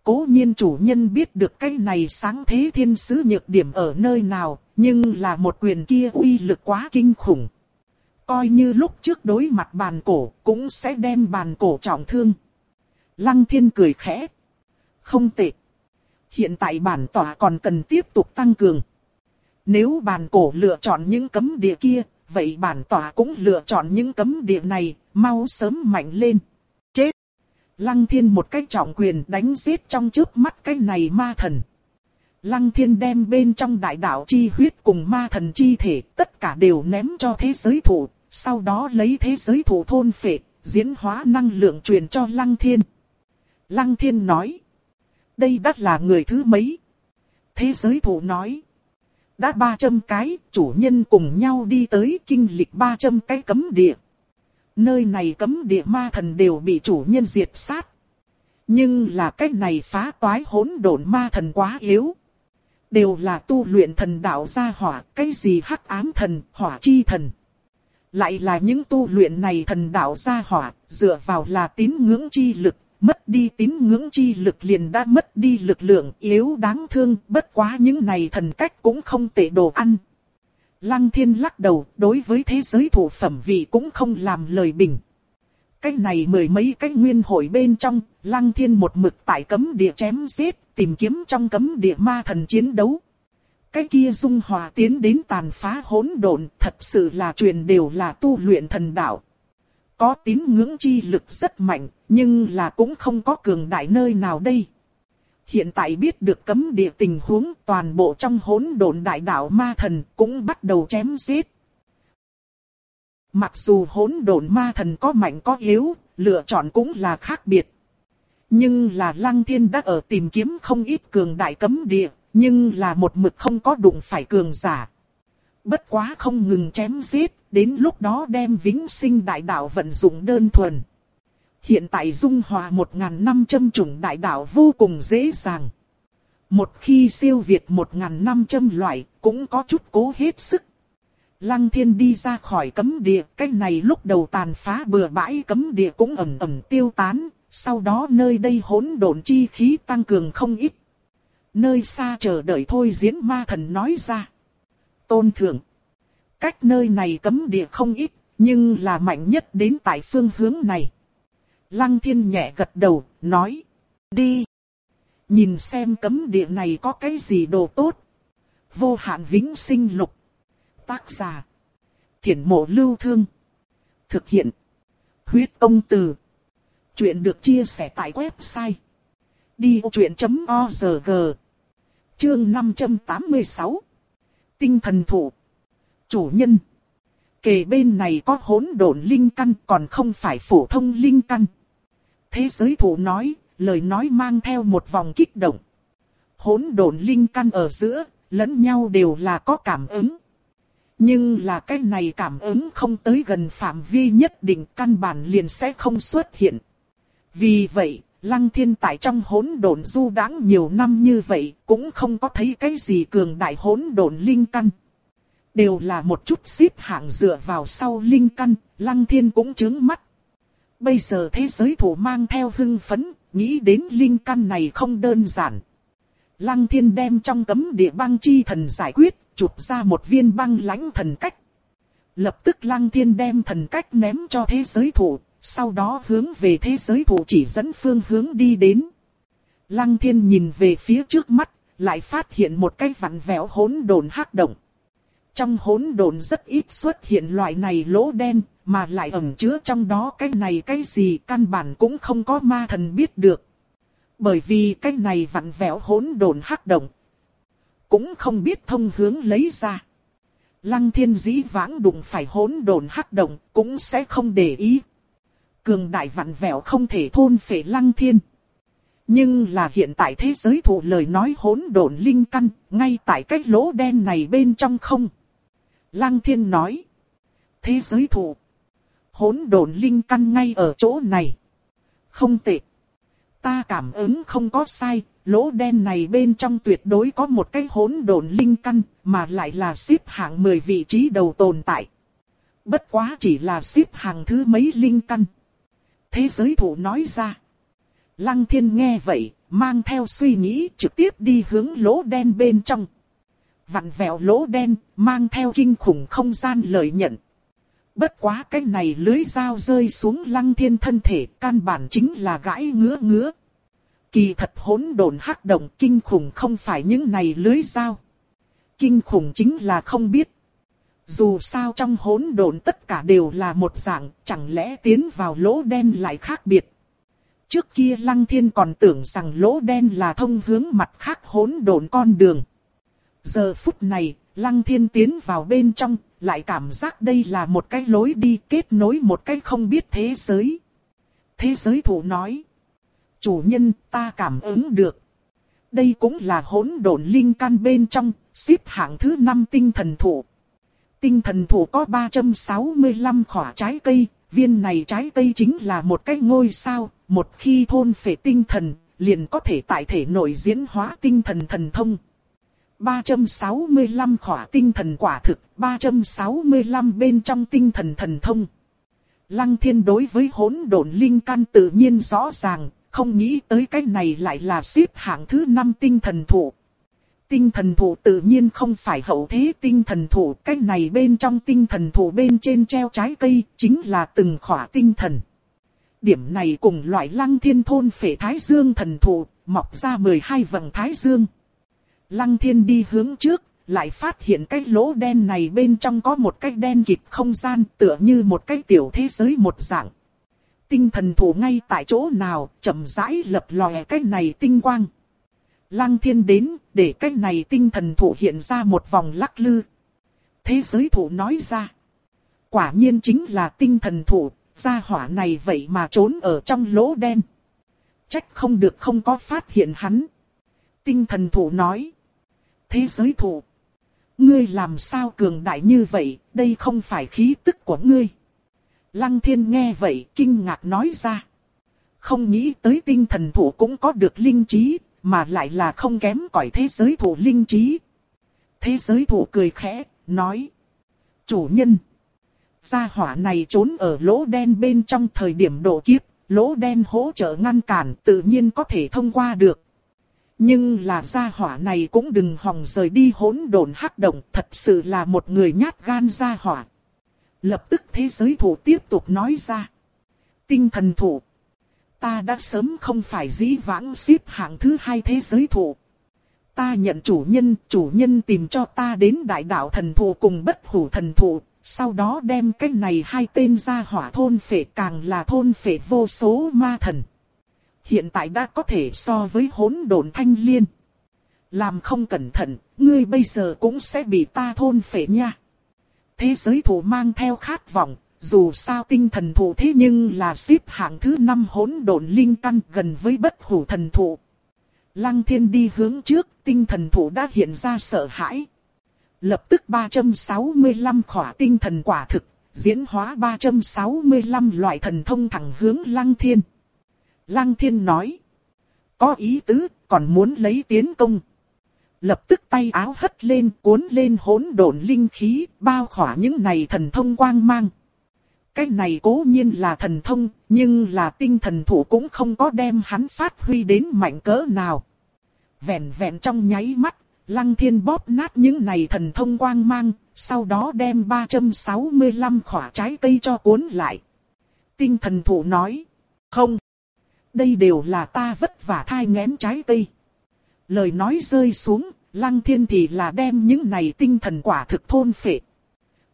Speaker 1: Cố nhiên chủ nhân biết được cái này sáng thế thiên sứ nhược điểm ở nơi nào, nhưng là một quyền kia uy lực quá kinh khủng. Coi như lúc trước đối mặt bàn cổ, cũng sẽ đem bàn cổ trọng thương. Lăng thiên cười khẽ. Không tệ. Hiện tại bản tỏa còn cần tiếp tục tăng cường. Nếu bàn cổ lựa chọn những cấm địa kia, vậy bản tỏa cũng lựa chọn những cấm địa này, mau sớm mạnh lên. Chết! Lăng thiên một cách trọng quyền đánh giết trong trước mắt cái này ma thần. Lăng thiên đem bên trong đại đạo chi huyết cùng ma thần chi thể tất cả đều ném cho thế giới thủ, sau đó lấy thế giới thủ thôn phệ, diễn hóa năng lượng truyền cho lăng thiên. Lăng thiên nói, đây đắt là người thứ mấy? Thế giới thủ nói, đã 300 cái, chủ nhân cùng nhau đi tới kinh lịch 300 cái cấm địa. Nơi này cấm địa ma thần đều bị chủ nhân diệt sát. Nhưng là cái này phá toái hỗn độn ma thần quá yếu. Đều là tu luyện thần đạo gia hỏa, cái gì hắc ám thần, hỏa chi thần. Lại là những tu luyện này thần đạo gia hỏa, dựa vào là tín ngưỡng chi lực, mất đi tín ngưỡng chi lực liền đã mất đi lực lượng yếu đáng thương, bất quá những này thần cách cũng không tệ đồ ăn. Lăng thiên lắc đầu, đối với thế giới thủ phẩm vị cũng không làm lời bình. Cái này mười mấy cái nguyên hội bên trong, lăng thiên một mực tại cấm địa chém giết, tìm kiếm trong cấm địa ma thần chiến đấu. Cái kia dung hòa tiến đến tàn phá hỗn độn, thật sự là truyền đều là tu luyện thần đạo. Có tín ngưỡng chi lực rất mạnh, nhưng là cũng không có cường đại nơi nào đây. Hiện tại biết được cấm địa tình huống toàn bộ trong hỗn độn đại đạo ma thần cũng bắt đầu chém giết. Mặc dù hỗn độn ma thần có mạnh có yếu, lựa chọn cũng là khác biệt. Nhưng là lăng thiên đã ở tìm kiếm không ít cường đại cấm địa, nhưng là một mực không có đụng phải cường giả. Bất quá không ngừng chém giết, đến lúc đó đem vĩnh sinh đại đạo vận dụng đơn thuần. Hiện tại dung hòa một ngàn năm châm trùng đại đạo vô cùng dễ dàng. Một khi siêu việt một ngàn năm châm loại, cũng có chút cố hết sức. Lăng thiên đi ra khỏi cấm địa, cái này lúc đầu tàn phá bừa bãi cấm địa cũng ẩm ẩm tiêu tán, sau đó nơi đây hỗn độn chi khí tăng cường không ít. Nơi xa chờ đợi thôi diễn ma thần nói ra. Tôn thượng. Cách nơi này cấm địa không ít, nhưng là mạnh nhất đến tại phương hướng này. Lăng thiên nhẹ gật đầu, nói. Đi. Nhìn xem cấm địa này có cái gì đồ tốt. Vô hạn vĩnh sinh lục. Tác giả. Thiển mộ lưu thương. Thực hiện. Huyết công từ. Chuyện được chia sẻ tại website. Đi vô chuyện.org Chương 586 Tinh thần thủ Chủ nhân Kề bên này có hỗn độn linh căn còn không phải phổ thông linh căn. Thế giới thủ nói, lời nói mang theo một vòng kích động. Hỗn độn linh căn ở giữa, lẫn nhau đều là có cảm ứng. Nhưng là cái này cảm ứng không tới gần phạm vi nhất định căn bản liền sẽ không xuất hiện. Vì vậy, Lăng thiên tại trong hỗn độn du đáng nhiều năm như vậy, cũng không có thấy cái gì cường đại hỗn độn linh căn. Đều là một chút xếp hạng dựa vào sau linh căn, lăng thiên cũng chướng mắt. Bây giờ thế giới thủ mang theo hưng phấn, nghĩ đến linh căn này không đơn giản. Lăng thiên đem trong cấm địa băng chi thần giải quyết, chụp ra một viên băng lãnh thần cách. Lập tức lăng thiên đem thần cách ném cho thế giới thủ, sau đó hướng về thế giới thủ chỉ dẫn phương hướng đi đến. Lăng thiên nhìn về phía trước mắt, lại phát hiện một cái vặn vẹo hỗn đồn hắc động. Trong hỗn độn rất ít xuất hiện loại này lỗ đen, mà lại ẩn chứa trong đó cái này cái gì căn bản cũng không có ma thần biết được. Bởi vì cái này vặn vẹo hỗn độn hắc động, cũng không biết thông hướng lấy ra. Lăng thiên dĩ vãng đụng phải hỗn độn hắc động, cũng sẽ không để ý cường đại vặn vẹo không thể thôn phệ lăng thiên. Nhưng là hiện tại thế giới thụ lời nói hỗn độn linh căn, ngay tại cái lỗ đen này bên trong không. Lăng thiên nói. Thế giới thủ. Hỗn độn linh căn ngay ở chỗ này. Không tệ. Ta cảm ứng không có sai, lỗ đen này bên trong tuyệt đối có một cái hỗn độn linh căn, mà lại là xếp hạng 10 vị trí đầu tồn tại. Bất quá chỉ là xếp hạng thứ mấy linh căn. Thế giới thủ nói ra. Lăng thiên nghe vậy, mang theo suy nghĩ trực tiếp đi hướng lỗ đen bên trong. Vặn vẹo lỗ đen, mang theo kinh khủng không gian lợi nhận. Bất quá cái này lưới dao rơi xuống lăng thiên thân thể, căn bản chính là gãi ngứa ngứa. Kỳ thật hỗn độn hắc động kinh khủng không phải những này lưới dao. Kinh khủng chính là không biết. Dù sao trong hỗn độn tất cả đều là một dạng, chẳng lẽ tiến vào lỗ đen lại khác biệt. Trước kia Lăng Thiên còn tưởng rằng lỗ đen là thông hướng mặt khác hỗn độn con đường. Giờ phút này, Lăng Thiên tiến vào bên trong, lại cảm giác đây là một cái lối đi kết nối một cái không biết thế giới. Thế giới thủ nói. Chủ nhân ta cảm ứng được. Đây cũng là hỗn độn linh căn bên trong, xếp hạng thứ năm tinh thần thủ. Tinh thần thủ có 365 khỏa trái cây, viên này trái cây chính là một cái ngôi sao, một khi thôn phệ tinh thần, liền có thể tại thể nội diễn hóa tinh thần thần thông. 365 khỏa tinh thần quả thực, 365 bên trong tinh thần thần thông. Lăng thiên đối với hỗn độn linh căn tự nhiên rõ ràng, không nghĩ tới cái này lại là xếp hạng thứ 5 tinh thần thụ. Tinh thần thụ tự nhiên không phải hậu thế tinh thần thụ, cái này bên trong tinh thần thụ bên trên treo trái cây, chính là từng khỏa tinh thần. Điểm này cùng loại lăng thiên thôn phệ thái dương thần thụ, mọc ra 12 vầng thái dương. Lăng thiên đi hướng trước, lại phát hiện cái lỗ đen này bên trong có một cái đen kịp không gian tựa như một cái tiểu thế giới một dạng. Tinh thần thủ ngay tại chỗ nào, chậm rãi lập lòe cái này tinh quang. Lăng thiên đến, để cái này tinh thần thủ hiện ra một vòng lắc lư. Thế giới thủ nói ra. Quả nhiên chính là tinh thần thủ, gia hỏa này vậy mà trốn ở trong lỗ đen. Trách không được không có phát hiện hắn. Tinh thần thủ nói. Thế giới thủ. Ngươi làm sao cường đại như vậy, đây không phải khí tức của ngươi. Lăng thiên nghe vậy, kinh ngạc nói ra. Không nghĩ tới tinh thần thủ cũng có được linh trí, mà lại là không kém cỏi thế giới thủ linh trí. Thế giới thủ cười khẽ, nói. Chủ nhân. Gia hỏa này trốn ở lỗ đen bên trong thời điểm độ kiếp, lỗ đen hỗ trợ ngăn cản tự nhiên có thể thông qua được. Nhưng là gia hỏa này cũng đừng hòng rời đi hỗn độn hắc động, thật sự là một người nhát gan gia hỏa. Lập tức thế giới thủ tiếp tục nói ra. Tinh thần thủ. Ta đã sớm không phải dĩ vãng xếp hạng thứ hai thế giới thủ. Ta nhận chủ nhân, chủ nhân tìm cho ta đến đại đạo thần thủ cùng bất hủ thần thủ, sau đó đem cái này hai tên gia hỏa thôn phệ càng là thôn phệ vô số ma thần. Hiện tại đã có thể so với hỗn độn thanh liên. Làm không cẩn thận, ngươi bây giờ cũng sẽ bị ta thôn phệ nha. Thế giới thủ mang theo khát vọng, dù sao tinh thần thủ thế nhưng là xếp hạng thứ năm hỗn độn linh căn gần với bất hủ thần thủ. Lăng thiên đi hướng trước, tinh thần thủ đã hiện ra sợ hãi. Lập tức 365 khỏa tinh thần quả thực, diễn hóa 365 loại thần thông thẳng hướng lăng thiên. Lăng thiên nói. Có ý tứ, còn muốn lấy tiến công. Lập tức tay áo hất lên cuốn lên hỗn độn linh khí, bao khỏa những này thần thông quang mang. Cái này cố nhiên là thần thông, nhưng là tinh thần thủ cũng không có đem hắn phát huy đến mạnh cỡ nào. Vẹn vẹn trong nháy mắt, lăng thiên bóp nát những này thần thông quang mang, sau đó đem 365 khỏa trái cây cho cuốn lại. Tinh thần thủ nói, không, đây đều là ta vất vả thai ngén trái cây. Lời nói rơi xuống, lăng thiên thì là đem những này tinh thần quả thực thôn phệ.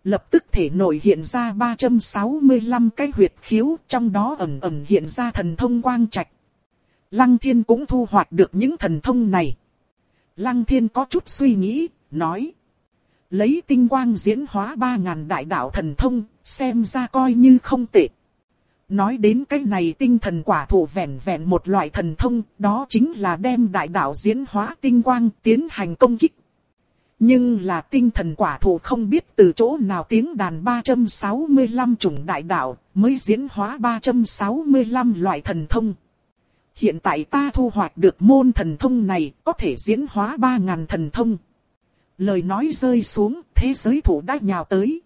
Speaker 1: Lập tức thể nội hiện ra 365 cái huyệt khiếu, trong đó ẩn ẩn hiện ra thần thông quang trạch. Lăng thiên cũng thu hoạch được những thần thông này. Lăng thiên có chút suy nghĩ, nói. Lấy tinh quang diễn hóa 3.000 đại đạo thần thông, xem ra coi như không tệ. Nói đến cái này tinh thần quả thủ vẹn vẹn một loại thần thông, đó chính là đem đại đạo diễn hóa tinh quang tiến hành công kích. Nhưng là tinh thần quả thủ không biết từ chỗ nào tiếng đàn 365 chủng đại đạo mới diễn hóa 365 loại thần thông. Hiện tại ta thu hoạch được môn thần thông này có thể diễn hóa 3.000 thần thông. Lời nói rơi xuống, thế giới thủ đã nhào tới.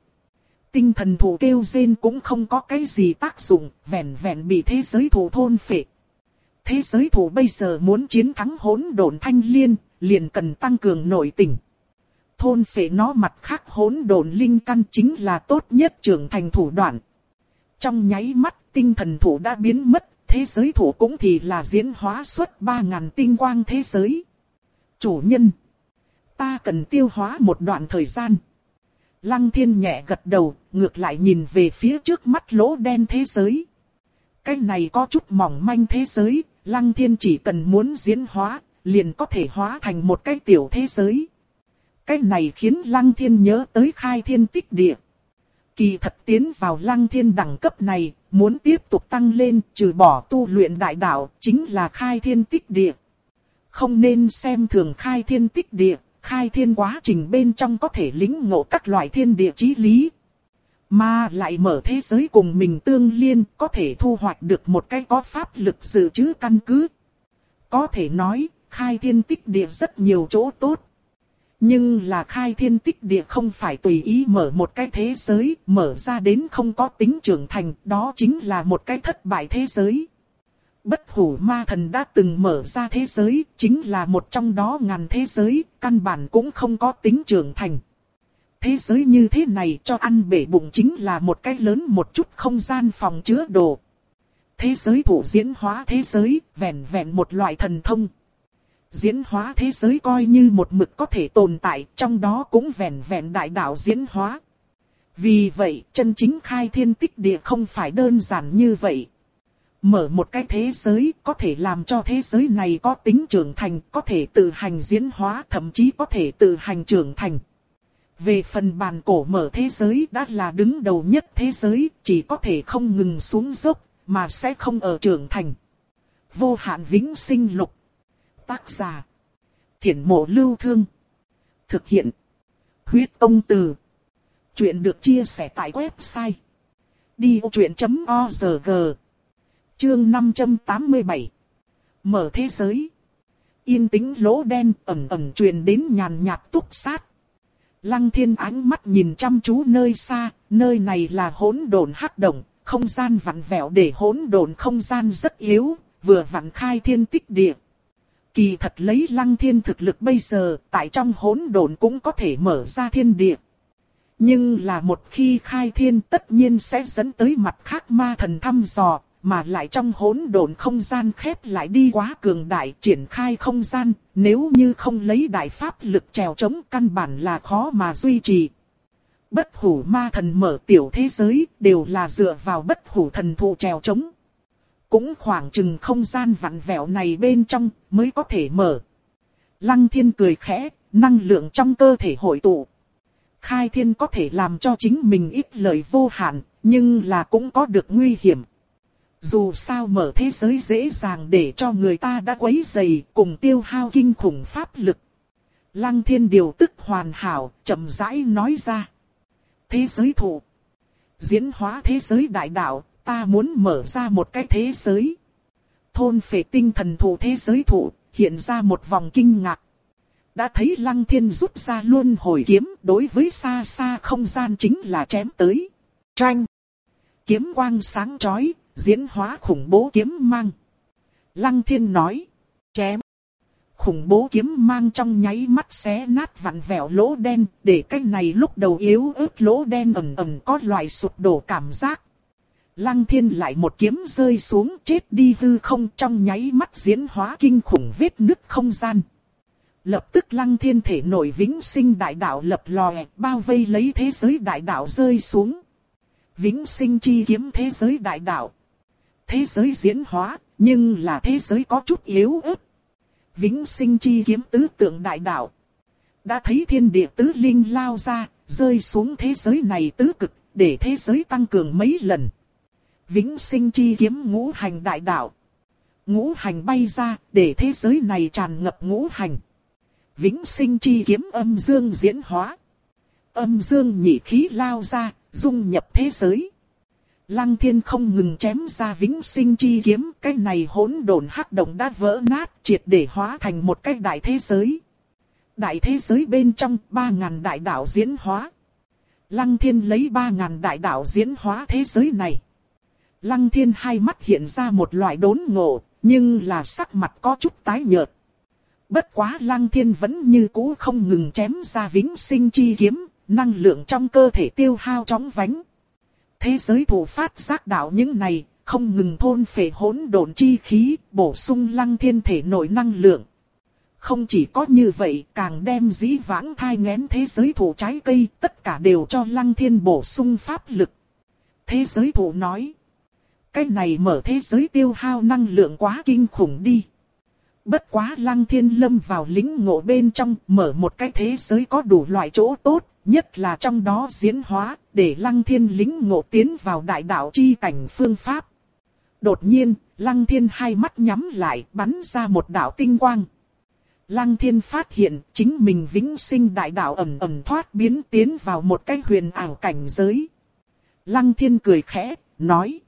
Speaker 1: Tinh thần thủ kêu rên cũng không có cái gì tác dụng, vẹn vẹn bị thế giới thủ thôn phệ. Thế giới thủ bây giờ muốn chiến thắng hỗn độn thanh liên, liền cần tăng cường nội tình. Thôn phệ nó mặt khác hỗn độn linh căn chính là tốt nhất trưởng thành thủ đoạn. Trong nháy mắt tinh thần thủ đã biến mất, thế giới thủ cũng thì là diễn hóa suốt 3.000 tinh quang thế giới. Chủ nhân, ta cần tiêu hóa một đoạn thời gian. Lăng thiên nhẹ gật đầu, ngược lại nhìn về phía trước mắt lỗ đen thế giới. Cái này có chút mỏng manh thế giới, lăng thiên chỉ cần muốn diễn hóa, liền có thể hóa thành một cái tiểu thế giới. Cái này khiến lăng thiên nhớ tới khai thiên tích địa. Kỳ thật tiến vào lăng thiên đẳng cấp này, muốn tiếp tục tăng lên, trừ bỏ tu luyện đại đạo, chính là khai thiên tích địa. Không nên xem thường khai thiên tích địa, khai thiên quá trình bên trong có thể lính ngộ các loại thiên địa chí lý. Mà lại mở thế giới cùng mình tương liên, có thể thu hoạch được một cái có pháp lực dự trữ căn cứ. Có thể nói, khai thiên tích địa rất nhiều chỗ tốt. Nhưng là khai thiên tích địa không phải tùy ý mở một cái thế giới, mở ra đến không có tính trưởng thành, đó chính là một cái thất bại thế giới. Bất hủ ma thần đã từng mở ra thế giới, chính là một trong đó ngàn thế giới, căn bản cũng không có tính trưởng thành. Thế giới như thế này cho ăn bể bụng chính là một cái lớn một chút không gian phòng chứa đồ. Thế giới thủ diễn hóa thế giới, vẹn vẹn một loại thần thông. Diễn hóa thế giới coi như một mực có thể tồn tại, trong đó cũng vẹn vẹn đại đạo diễn hóa. Vì vậy, chân chính khai thiên tích địa không phải đơn giản như vậy. Mở một cái thế giới có thể làm cho thế giới này có tính trưởng thành, có thể tự hành diễn hóa, thậm chí có thể tự hành trưởng thành. Về phần bàn cổ mở thế giới đã là đứng đầu nhất thế giới, chỉ có thể không ngừng xuống dốc, mà sẽ không ở trưởng thành. Vô hạn vĩnh sinh lục. Tác giả. Thiển mộ lưu thương. Thực hiện. Huyết công từ. Chuyện được chia sẻ tại website. Đi vô chuyện.org Chương 587 Mở thế giới Yên tĩnh lỗ đen ẩn ẩn truyền đến nhàn nhạt túc sát. Lăng thiên ánh mắt nhìn chăm chú nơi xa, nơi này là hỗn độn hắc động, không gian vặn vẹo để hỗn độn không gian rất yếu, vừa vặn khai thiên tích địa. Kỳ thật lấy lăng thiên thực lực bây giờ, tại trong hỗn độn cũng có thể mở ra thiên địa. Nhưng là một khi khai thiên tất nhiên sẽ dẫn tới mặt khác ma thần thăm dò, mà lại trong hỗn độn không gian khép lại đi quá cường đại triển khai không gian, nếu như không lấy đại pháp lực trèo chống căn bản là khó mà duy trì. Bất hủ ma thần mở tiểu thế giới đều là dựa vào bất hủ thần thụ trèo chống. Cũng khoảng chừng không gian vặn vẹo này bên trong mới có thể mở. Lăng thiên cười khẽ, năng lượng trong cơ thể hội tụ. Khai thiên có thể làm cho chính mình ít lời vô hạn, nhưng là cũng có được nguy hiểm. Dù sao mở thế giới dễ dàng để cho người ta đã quấy dày cùng tiêu hao kinh khủng pháp lực. Lăng thiên điều tức hoàn hảo, chậm rãi nói ra. Thế giới thụ. Diễn hóa thế giới đại đạo, ta muốn mở ra một cái thế giới. Thôn phệ tinh thần thụ thế giới thụ, hiện ra một vòng kinh ngạc. Đã thấy lăng thiên rút ra luôn hồi kiếm đối với xa xa không gian chính là chém tới. Tranh. Kiếm quang sáng chói, diễn hóa khủng bố kiếm mang. Lăng thiên nói, chém. Khủng bố kiếm mang trong nháy mắt xé nát vặn vẹo lỗ đen, để cái này lúc đầu yếu ớt lỗ đen ầm ầm có loại sụp đổ cảm giác. Lăng thiên lại một kiếm rơi xuống chết đi hư không trong nháy mắt diễn hóa kinh khủng vết nứt không gian. Lập tức lăng thiên thể nổi vĩnh sinh đại đạo lập lòe, bao vây lấy thế giới đại đạo rơi xuống. Vĩnh sinh chi kiếm thế giới đại đạo thế giới diễn hóa, nhưng là thế giới có chút yếu ớt. Vĩnh sinh chi kiếm tứ tượng đại đạo. Đã thấy thiên địa tứ linh lao ra, rơi xuống thế giới này tứ cực, để thế giới tăng cường mấy lần. Vĩnh sinh chi kiếm ngũ hành đại đạo. Ngũ hành bay ra, để thế giới này tràn ngập ngũ hành. Vĩnh sinh chi kiếm âm dương diễn hóa. Âm dương nhị khí lao ra, dung nhập thế giới. Lăng thiên không ngừng chém ra vĩnh sinh chi kiếm, cái này hỗn độn hắc động đã vỡ nát, triệt để hóa thành một cái đại thế giới. Đại thế giới bên trong ba ngàn đại đạo diễn hóa. Lăng thiên lấy ba ngàn đại đạo diễn hóa thế giới này. Lăng thiên hai mắt hiện ra một loại đốn ngộ, nhưng là sắc mặt có chút tái nhợt. Bất quá lăng thiên vẫn như cũ không ngừng chém ra vĩnh sinh chi kiếm, năng lượng trong cơ thể tiêu hao chóng vánh. Thế giới thủ phát giác đạo những này, không ngừng thôn phệ hỗn độn chi khí, bổ sung lăng thiên thể nội năng lượng. Không chỉ có như vậy, càng đem dĩ vãng thai ngén thế giới thủ trái cây, tất cả đều cho lăng thiên bổ sung pháp lực. Thế giới thủ nói, cái này mở thế giới tiêu hao năng lượng quá kinh khủng đi. Bất quá lăng thiên lâm vào lính ngộ bên trong, mở một cái thế giới có đủ loại chỗ tốt, nhất là trong đó diễn hóa, để lăng thiên lính ngộ tiến vào đại đạo chi cảnh phương pháp. Đột nhiên, lăng thiên hai mắt nhắm lại, bắn ra một đạo tinh quang. Lăng thiên phát hiện chính mình vĩnh sinh đại đạo ẩm ẩm thoát biến tiến vào một cái huyền ảo cảnh giới. Lăng thiên cười khẽ, nói.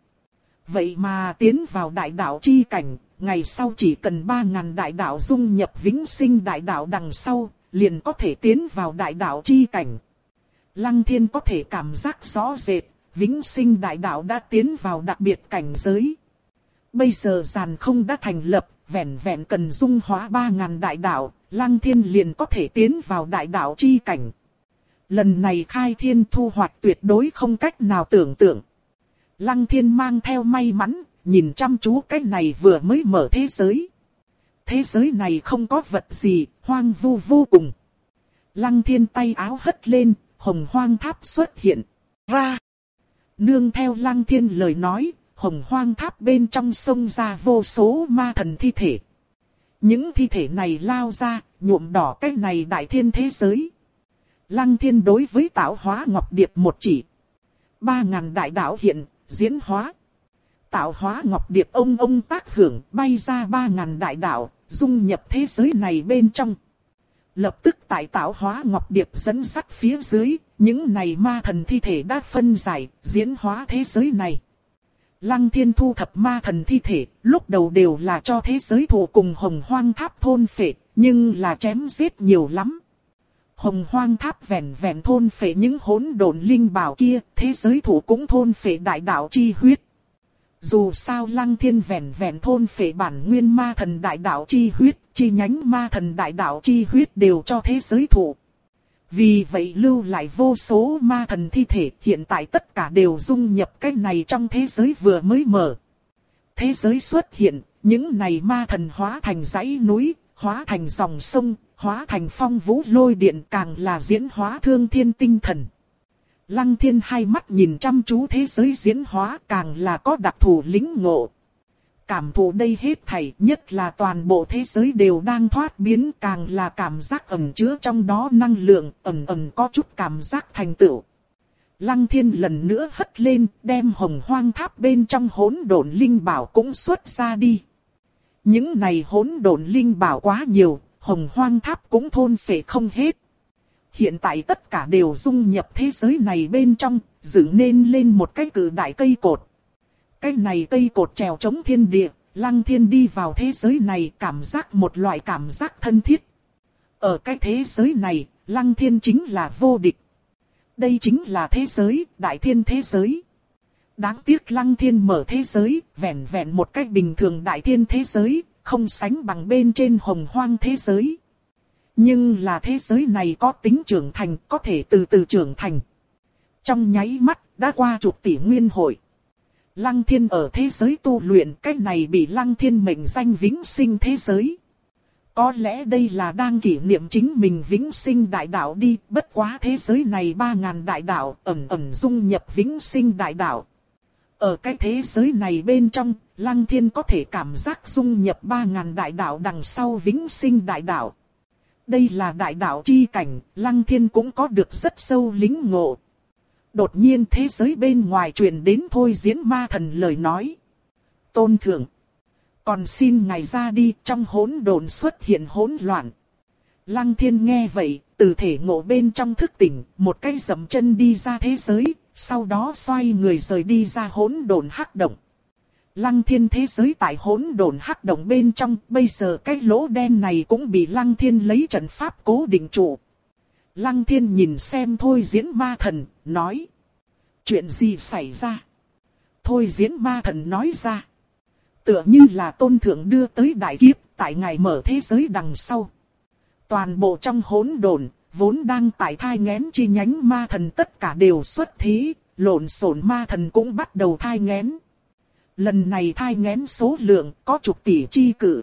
Speaker 1: Vậy mà tiến vào đại đạo chi cảnh, ngày sau chỉ cần ba ngàn đại đạo dung nhập vĩnh sinh đại đạo đằng sau, liền có thể tiến vào đại đạo chi cảnh. Lăng thiên có thể cảm giác rõ rệt, vĩnh sinh đại đạo đã tiến vào đặc biệt cảnh giới. Bây giờ giàn không đã thành lập, vẹn vẹn cần dung hóa ba ngàn đại đạo, Lăng Thiên liền có thể tiến vào đại đạo chi cảnh. Lần này khai thiên thu hoạch tuyệt đối không cách nào tưởng tượng. Lăng Thiên mang theo may mắn, nhìn chăm chú cái này vừa mới mở thế giới. Thế giới này không có vật gì, hoang vu vô cùng. Lăng Thiên tay áo hất lên, hồng hoang tháp xuất hiện. Ra! Nương theo Lăng Thiên lời nói, hồng hoang tháp bên trong sông ra vô số ma thần thi thể. Những thi thể này lao ra, nhuộm đỏ cái này đại thiên thế giới. Lăng thiên đối với tạo hóa ngọc điệp một chỉ. Ba ngàn đại đạo hiện, diễn hóa. Tạo hóa ngọc điệp ông ông tác hưởng bay ra ba ngàn đại đạo, dung nhập thế giới này bên trong. Lập tức tại tạo hóa ngọc điệp dẫn sắt phía dưới, những này ma thần thi thể đã phân giải, diễn hóa thế giới này. Lăng thiên thu thập ma thần thi thể, lúc đầu đều là cho thế giới thủ cùng hồng hoang tháp thôn phệ, nhưng là chém giết nhiều lắm. Hồng hoang tháp vẹn vẹn thôn phệ những hỗn độn linh bảo kia, thế giới thủ cũng thôn phệ đại đạo chi huyết. Dù sao lăng thiên vẹn vẹn thôn phệ bản nguyên ma thần đại đạo chi huyết, chi nhánh ma thần đại đạo chi huyết đều cho thế giới thụ Vì vậy lưu lại vô số ma thần thi thể hiện tại tất cả đều dung nhập cái này trong thế giới vừa mới mở. Thế giới xuất hiện, những này ma thần hóa thành dãy núi, hóa thành dòng sông, hóa thành phong vũ lôi điện càng là diễn hóa thương thiên tinh thần. Lăng thiên hai mắt nhìn chăm chú thế giới diễn hóa càng là có đặc thù lính ngộ. Cảm thụ đây hết thảy nhất là toàn bộ thế giới đều đang thoát biến càng là cảm giác ẩn chứa trong đó năng lượng ẩn ẩn có chút cảm giác thành tựu. Lăng thiên lần nữa hất lên đem hồng hoang tháp bên trong hỗn độn linh bảo cũng xuất ra đi. Những này hỗn độn linh bảo quá nhiều, hồng hoang tháp cũng thôn phệ không hết. Hiện tại tất cả đều dung nhập thế giới này bên trong, dựng nên lên một cái cử đại cây cột. Cái này cây cột trèo chống thiên địa, lăng thiên đi vào thế giới này cảm giác một loại cảm giác thân thiết. Ở cái thế giới này, lăng thiên chính là vô địch. Đây chính là thế giới, đại thiên thế giới. Đáng tiếc lăng thiên mở thế giới, vẹn vẹn một cách bình thường đại thiên thế giới, không sánh bằng bên trên hồng hoang thế giới. Nhưng là thế giới này có tính trưởng thành, có thể từ từ trưởng thành. Trong nháy mắt, đã qua chục tỷ nguyên hội. Lăng thiên ở thế giới tu luyện, cái này bị lăng thiên mệnh danh vĩnh sinh thế giới. Có lẽ đây là đang kỷ niệm chính mình vĩnh sinh đại đạo đi, bất quá thế giới này ba ngàn đại đạo ẩm ẩm dung nhập vĩnh sinh đại đạo. Ở cái thế giới này bên trong, Lăng Thiên có thể cảm giác dung nhập ba ngàn đại đạo đằng sau vĩnh sinh đại đạo. Đây là đại đạo chi cảnh, Lăng Thiên cũng có được rất sâu lính ngộ. Đột nhiên thế giới bên ngoài truyền đến thôi diễn ma thần lời nói. Tôn thượng. Còn xin ngài ra đi trong hỗn độn xuất hiện hỗn loạn. Lăng thiên nghe vậy, từ thể ngộ bên trong thức tỉnh, một cái dầm chân đi ra thế giới, sau đó xoay người rời đi ra hỗn độn hắc động. Lăng thiên thế giới tại hỗn độn hắc động bên trong, bây giờ cái lỗ đen này cũng bị lăng thiên lấy trận pháp cố định trụ. Lăng thiên nhìn xem thôi diễn ma thần, nói. Chuyện gì xảy ra? Thôi diễn ma thần nói ra. Tựa như là tôn thượng đưa tới đại kiếp, tại ngày mở thế giới đằng sau. Toàn bộ trong hỗn độn, vốn đang tại thai ngén chi nhánh ma thần tất cả đều xuất thí, lộn xộn ma thần cũng bắt đầu thai ngén. Lần này thai ngén số lượng có chục tỷ chi cử.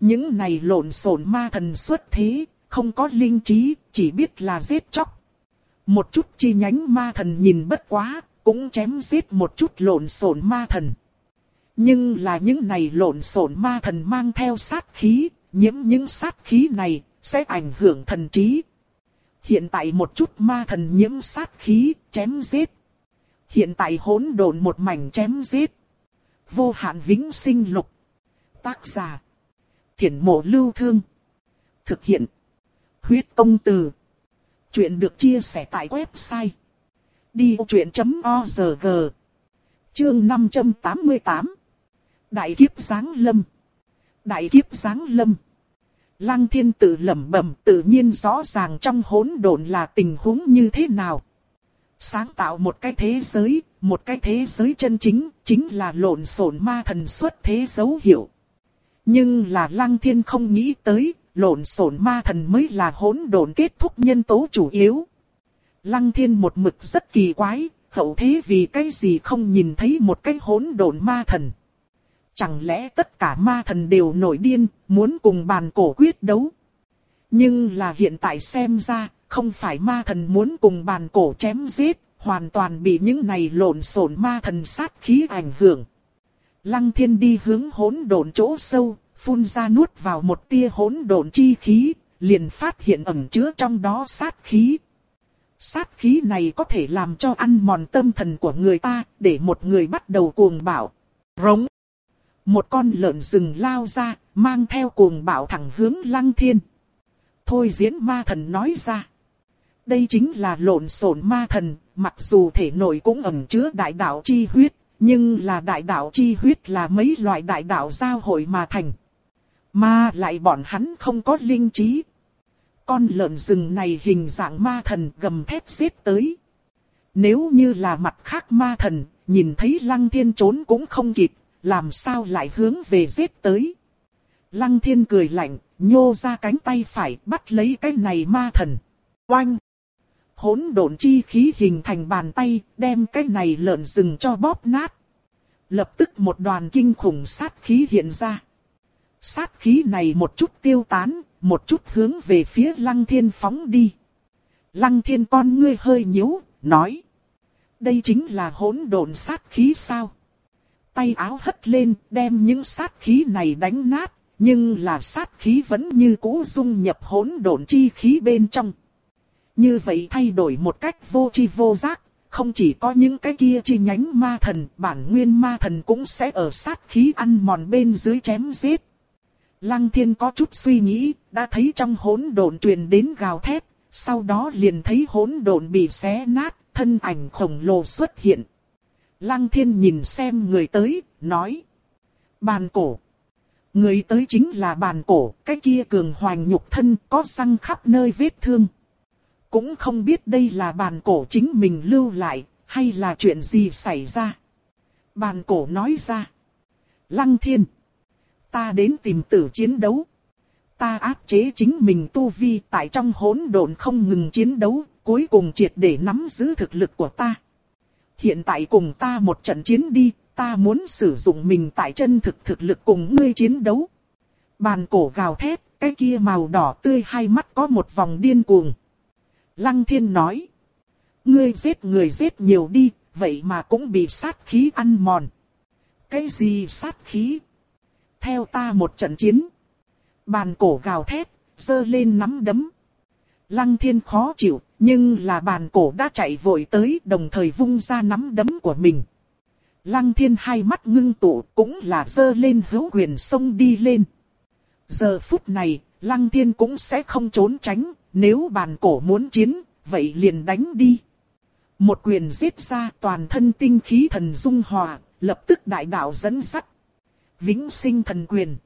Speaker 1: Những này lộn xộn ma thần xuất thế, không có linh trí, chỉ biết là giết chóc. Một chút chi nhánh ma thần nhìn bất quá, cũng chém giết một chút lộn xộn ma thần. Nhưng là những này lộn xộn ma thần mang theo sát khí, nhiễm những sát khí này, sẽ ảnh hưởng thần trí. Hiện tại một chút ma thần nhiễm sát khí, chém giết. Hiện tại hỗn độn một mảnh chém giết. Vô hạn vĩnh sinh lục. Tác giả. Thiển mộ lưu thương. Thực hiện. Huyết công từ. Chuyện được chia sẻ tại website. Đi vô chuyện.org Chương 588 Đại kiếp giáng lâm Đại kiếp giáng lâm Lăng thiên tự lẩm bẩm tự nhiên rõ ràng trong hỗn độn là tình huống như thế nào. Sáng tạo một cái thế giới, một cái thế giới chân chính, chính là lộn xộn ma thần xuất thế dấu hiệu. Nhưng là lăng thiên không nghĩ tới, lộn xộn ma thần mới là hỗn độn kết thúc nhân tố chủ yếu. Lăng thiên một mực rất kỳ quái, hậu thế vì cái gì không nhìn thấy một cái hỗn độn ma thần. Chẳng lẽ tất cả ma thần đều nổi điên, muốn cùng bàn cổ quyết đấu. Nhưng là hiện tại xem ra, không phải ma thần muốn cùng bàn cổ chém giết, hoàn toàn bị những này lộn xộn ma thần sát khí ảnh hưởng. Lăng thiên đi hướng hỗn độn chỗ sâu, phun ra nuốt vào một tia hỗn độn chi khí, liền phát hiện ẩn chứa trong đó sát khí. Sát khí này có thể làm cho ăn mòn tâm thần của người ta, để một người bắt đầu cuồng bạo. Rống. Một con lợn rừng lao ra, mang theo cuồng bạo thẳng hướng lăng thiên. Thôi diễn ma thần nói ra. Đây chính là lộn xộn ma thần, mặc dù thể nội cũng ẩn chứa đại đạo chi huyết, nhưng là đại đạo chi huyết là mấy loại đại đạo giao hội mà thành. Mà lại bọn hắn không có linh trí. Con lợn rừng này hình dạng ma thần gầm thép giết tới. Nếu như là mặt khác ma thần, nhìn thấy lăng thiên trốn cũng không kịp, làm sao lại hướng về giết tới. Lăng thiên cười lạnh, nhô ra cánh tay phải bắt lấy cái này ma thần. Oanh! Hỗn độn chi khí hình thành bàn tay, đem cái này lợn rừng cho bóp nát. Lập tức một đoàn kinh khủng sát khí hiện ra. Sát khí này một chút tiêu tán, một chút hướng về phía lăng thiên phóng đi. Lăng thiên con ngươi hơi nhíu, nói. Đây chính là hỗn độn sát khí sao? Tay áo hất lên, đem những sát khí này đánh nát, nhưng là sát khí vẫn như cũ dung nhập hỗn độn chi khí bên trong. Như vậy thay đổi một cách vô chi vô giác, không chỉ có những cái kia chi nhánh ma thần, bản nguyên ma thần cũng sẽ ở sát khí ăn mòn bên dưới chém giết. Lăng thiên có chút suy nghĩ, đã thấy trong hỗn độn truyền đến gào thét, sau đó liền thấy hỗn độn bị xé nát, thân ảnh khổng lồ xuất hiện. Lăng thiên nhìn xem người tới, nói. Bàn cổ. Người tới chính là bàn cổ, cái kia cường hoành nhục thân có răng khắp nơi vết thương. Cũng không biết đây là bàn cổ chính mình lưu lại, hay là chuyện gì xảy ra. Bàn cổ nói ra. Lăng thiên. Ta đến tìm tử chiến đấu. Ta áp chế chính mình tu vi tại trong hỗn độn không ngừng chiến đấu, cuối cùng triệt để nắm giữ thực lực của ta. Hiện tại cùng ta một trận chiến đi, ta muốn sử dụng mình tại chân thực thực lực cùng ngươi chiến đấu. Bàn cổ gào thét, cái kia màu đỏ tươi hai mắt có một vòng điên cuồng. Lăng thiên nói. Ngươi giết người giết nhiều đi, vậy mà cũng bị sát khí ăn mòn. Cái gì sát khí? Theo ta một trận chiến. Bàn cổ gào thét, giơ lên nắm đấm. Lăng thiên khó chịu, nhưng là bàn cổ đã chạy vội tới đồng thời vung ra nắm đấm của mình. Lăng thiên hai mắt ngưng tụ cũng là giơ lên hữu quyền sông đi lên. Giờ phút này, lăng thiên cũng sẽ không trốn tránh, nếu bàn cổ muốn chiến, vậy liền đánh đi. Một quyền giết ra toàn thân tinh khí thần dung hòa, lập tức đại đạo dẫn sắt. Vĩnh sinh thần quyền.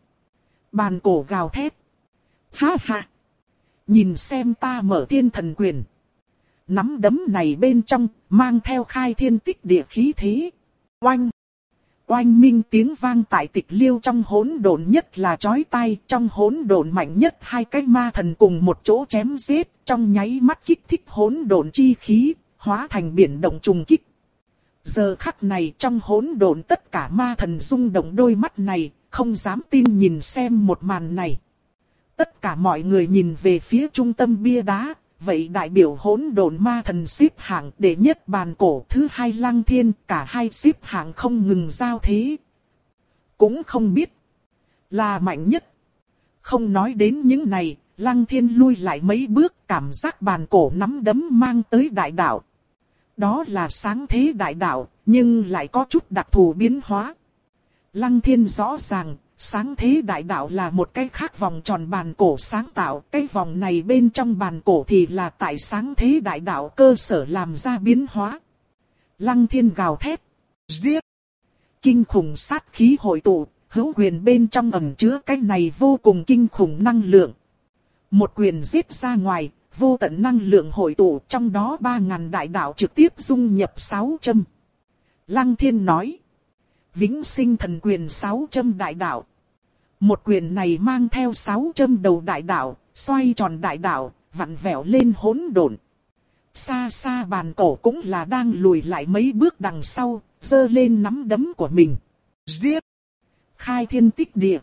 Speaker 1: Bàn cổ gào thét. Ha ha. Nhìn xem ta mở tiên thần quyền. Nắm đấm này bên trong, mang theo khai thiên tích địa khí thế. Oanh. Oanh minh tiếng vang tại tịch liêu trong hỗn độn nhất là chói tai, trong hỗn độn mạnh nhất hai cái ma thần cùng một chỗ chém giết, trong nháy mắt kích thích hỗn độn chi khí, hóa thành biển động trùng kích. Giờ khắc này trong hỗn độn tất cả ma thần rung động đôi mắt này, không dám tin nhìn xem một màn này. Tất cả mọi người nhìn về phía trung tâm bia đá, vậy đại biểu hỗn độn ma thần xếp hạng đệ nhất bàn cổ thứ hai lăng thiên, cả hai xếp hạng không ngừng giao thế. Cũng không biết là mạnh nhất. Không nói đến những này, lăng thiên lui lại mấy bước cảm giác bàn cổ nắm đấm mang tới đại đạo. Đó là sáng thế đại đạo, nhưng lại có chút đặc thù biến hóa. Lăng thiên rõ ràng, sáng thế đại đạo là một cái khác vòng tròn bàn cổ sáng tạo. Cái vòng này bên trong bàn cổ thì là tại sáng thế đại đạo cơ sở làm ra biến hóa. Lăng thiên gào thét, giết. Kinh khủng sát khí hội tụ, hữu quyền bên trong ẩn chứa cái này vô cùng kinh khủng năng lượng. Một quyền giết ra ngoài, vô tận năng lượng hội tụ trong đó 3.000 đại đạo trực tiếp dung nhập 6 châm. Lăng thiên nói. Vĩnh sinh thần quyền 6 châm đại đạo. Một quyền này mang theo sáu châm đầu đại đạo, xoay tròn đại đạo, vặn vẹo lên hỗn độn. Xa xa bàn cổ cũng là đang lùi lại mấy bước đằng sau, dơ lên nắm đấm của mình. Giết! Khai thiên tích địa.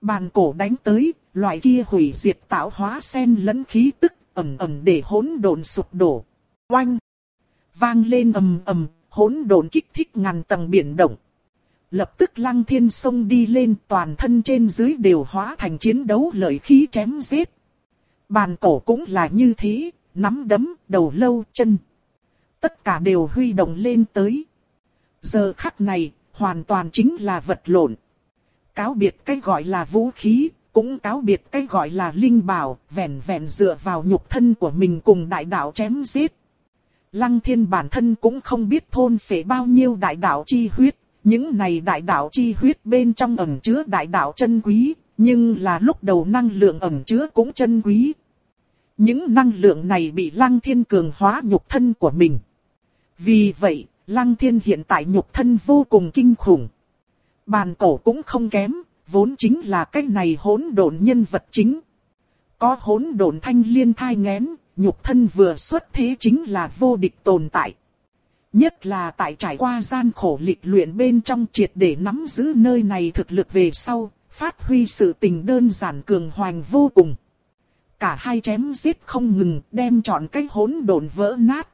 Speaker 1: Bàn cổ đánh tới, loại kia hủy diệt tạo hóa sen lẫn khí tức, ầm ầm để hỗn độn sụp đổ. Oanh! Vang lên ầm ầm, hỗn độn kích thích ngàn tầng biển động. Lập tức lăng thiên sông đi lên toàn thân trên dưới đều hóa thành chiến đấu lợi khí chém giết. Bàn cổ cũng là như thế, nắm đấm, đầu lâu, chân. Tất cả đều huy động lên tới. Giờ khắc này, hoàn toàn chính là vật lộn. Cáo biệt cái gọi là vũ khí, cũng cáo biệt cái gọi là linh bảo, vẹn vẹn dựa vào nhục thân của mình cùng đại đạo chém giết. Lăng thiên bản thân cũng không biết thôn phệ bao nhiêu đại đạo chi huyết, những này đại đạo chi huyết bên trong ẩn chứa đại đạo chân quý, nhưng là lúc đầu năng lượng ẩn chứa cũng chân quý. Những năng lượng này bị lăng thiên cường hóa nhục thân của mình. Vì vậy, lăng thiên hiện tại nhục thân vô cùng kinh khủng. Bàn cổ cũng không kém, vốn chính là cái này hỗn độn nhân vật chính. Có hỗn độn thanh liên thai ngén, nhục thân vừa xuất thế chính là vô địch tồn tại. Nhất là tại trải qua gian khổ lịch luyện bên trong triệt để nắm giữ nơi này thực lực về sau, phát huy sự tình đơn giản cường hoành vô cùng. Cả hai chém giết không ngừng đem chọn cái hỗn độn vỡ nát.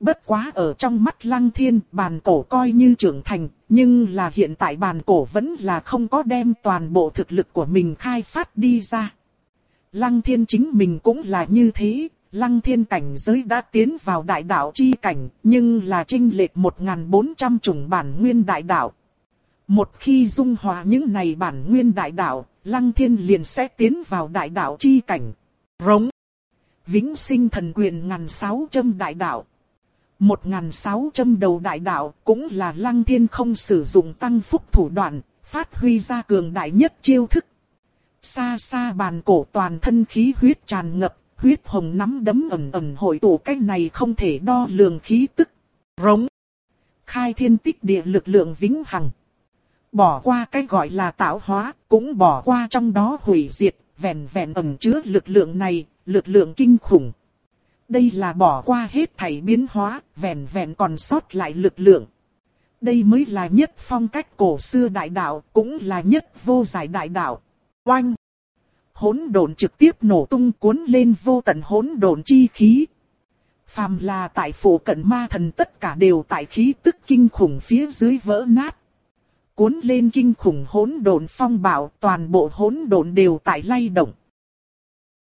Speaker 1: Bất quá ở trong mắt lăng thiên, bàn cổ coi như trưởng thành, nhưng là hiện tại bàn cổ vẫn là không có đem toàn bộ thực lực của mình khai phát đi ra. Lăng thiên chính mình cũng là như thế, lăng thiên cảnh giới đã tiến vào đại đạo chi cảnh, nhưng là trinh lệch 1.400 chủng bản nguyên đại đạo. Một khi dung hòa những này bản nguyên đại đạo, lăng thiên liền sẽ tiến vào đại đạo chi cảnh. Rống. Vĩnh sinh thần quyền ngàn sáu châm đại đạo. Một ngàn sáu châm đầu đại đạo cũng là lăng thiên không sử dụng tăng phúc thủ đoạn, phát huy ra cường đại nhất chiêu thức. Xa xa bàn cổ toàn thân khí huyết tràn ngập, huyết hồng nắm đấm ẩn ẩn hội tụ cái này không thể đo lường khí tức. Rống. Khai thiên tích địa lực lượng vĩnh hằng. Bỏ qua cái gọi là tạo hóa, cũng bỏ qua trong đó hủy diệt, vẹn vẹn ẩn chứa lực lượng này, lực lượng kinh khủng. Đây là bỏ qua hết thảy biến hóa, vẹn vẹn còn sót lại lực lượng. Đây mới là nhất phong cách cổ xưa đại đạo, cũng là nhất vô giải đại đạo. Oanh! Hỗn độn trực tiếp nổ tung cuốn lên vô tận hỗn độn chi khí. Phàm là tại phủ cận ma thần tất cả đều tại khí tức kinh khủng phía dưới vỡ nát. Cuốn lên kinh khủng hỗn độn phong bảo, toàn bộ hỗn độn đều tại lay động.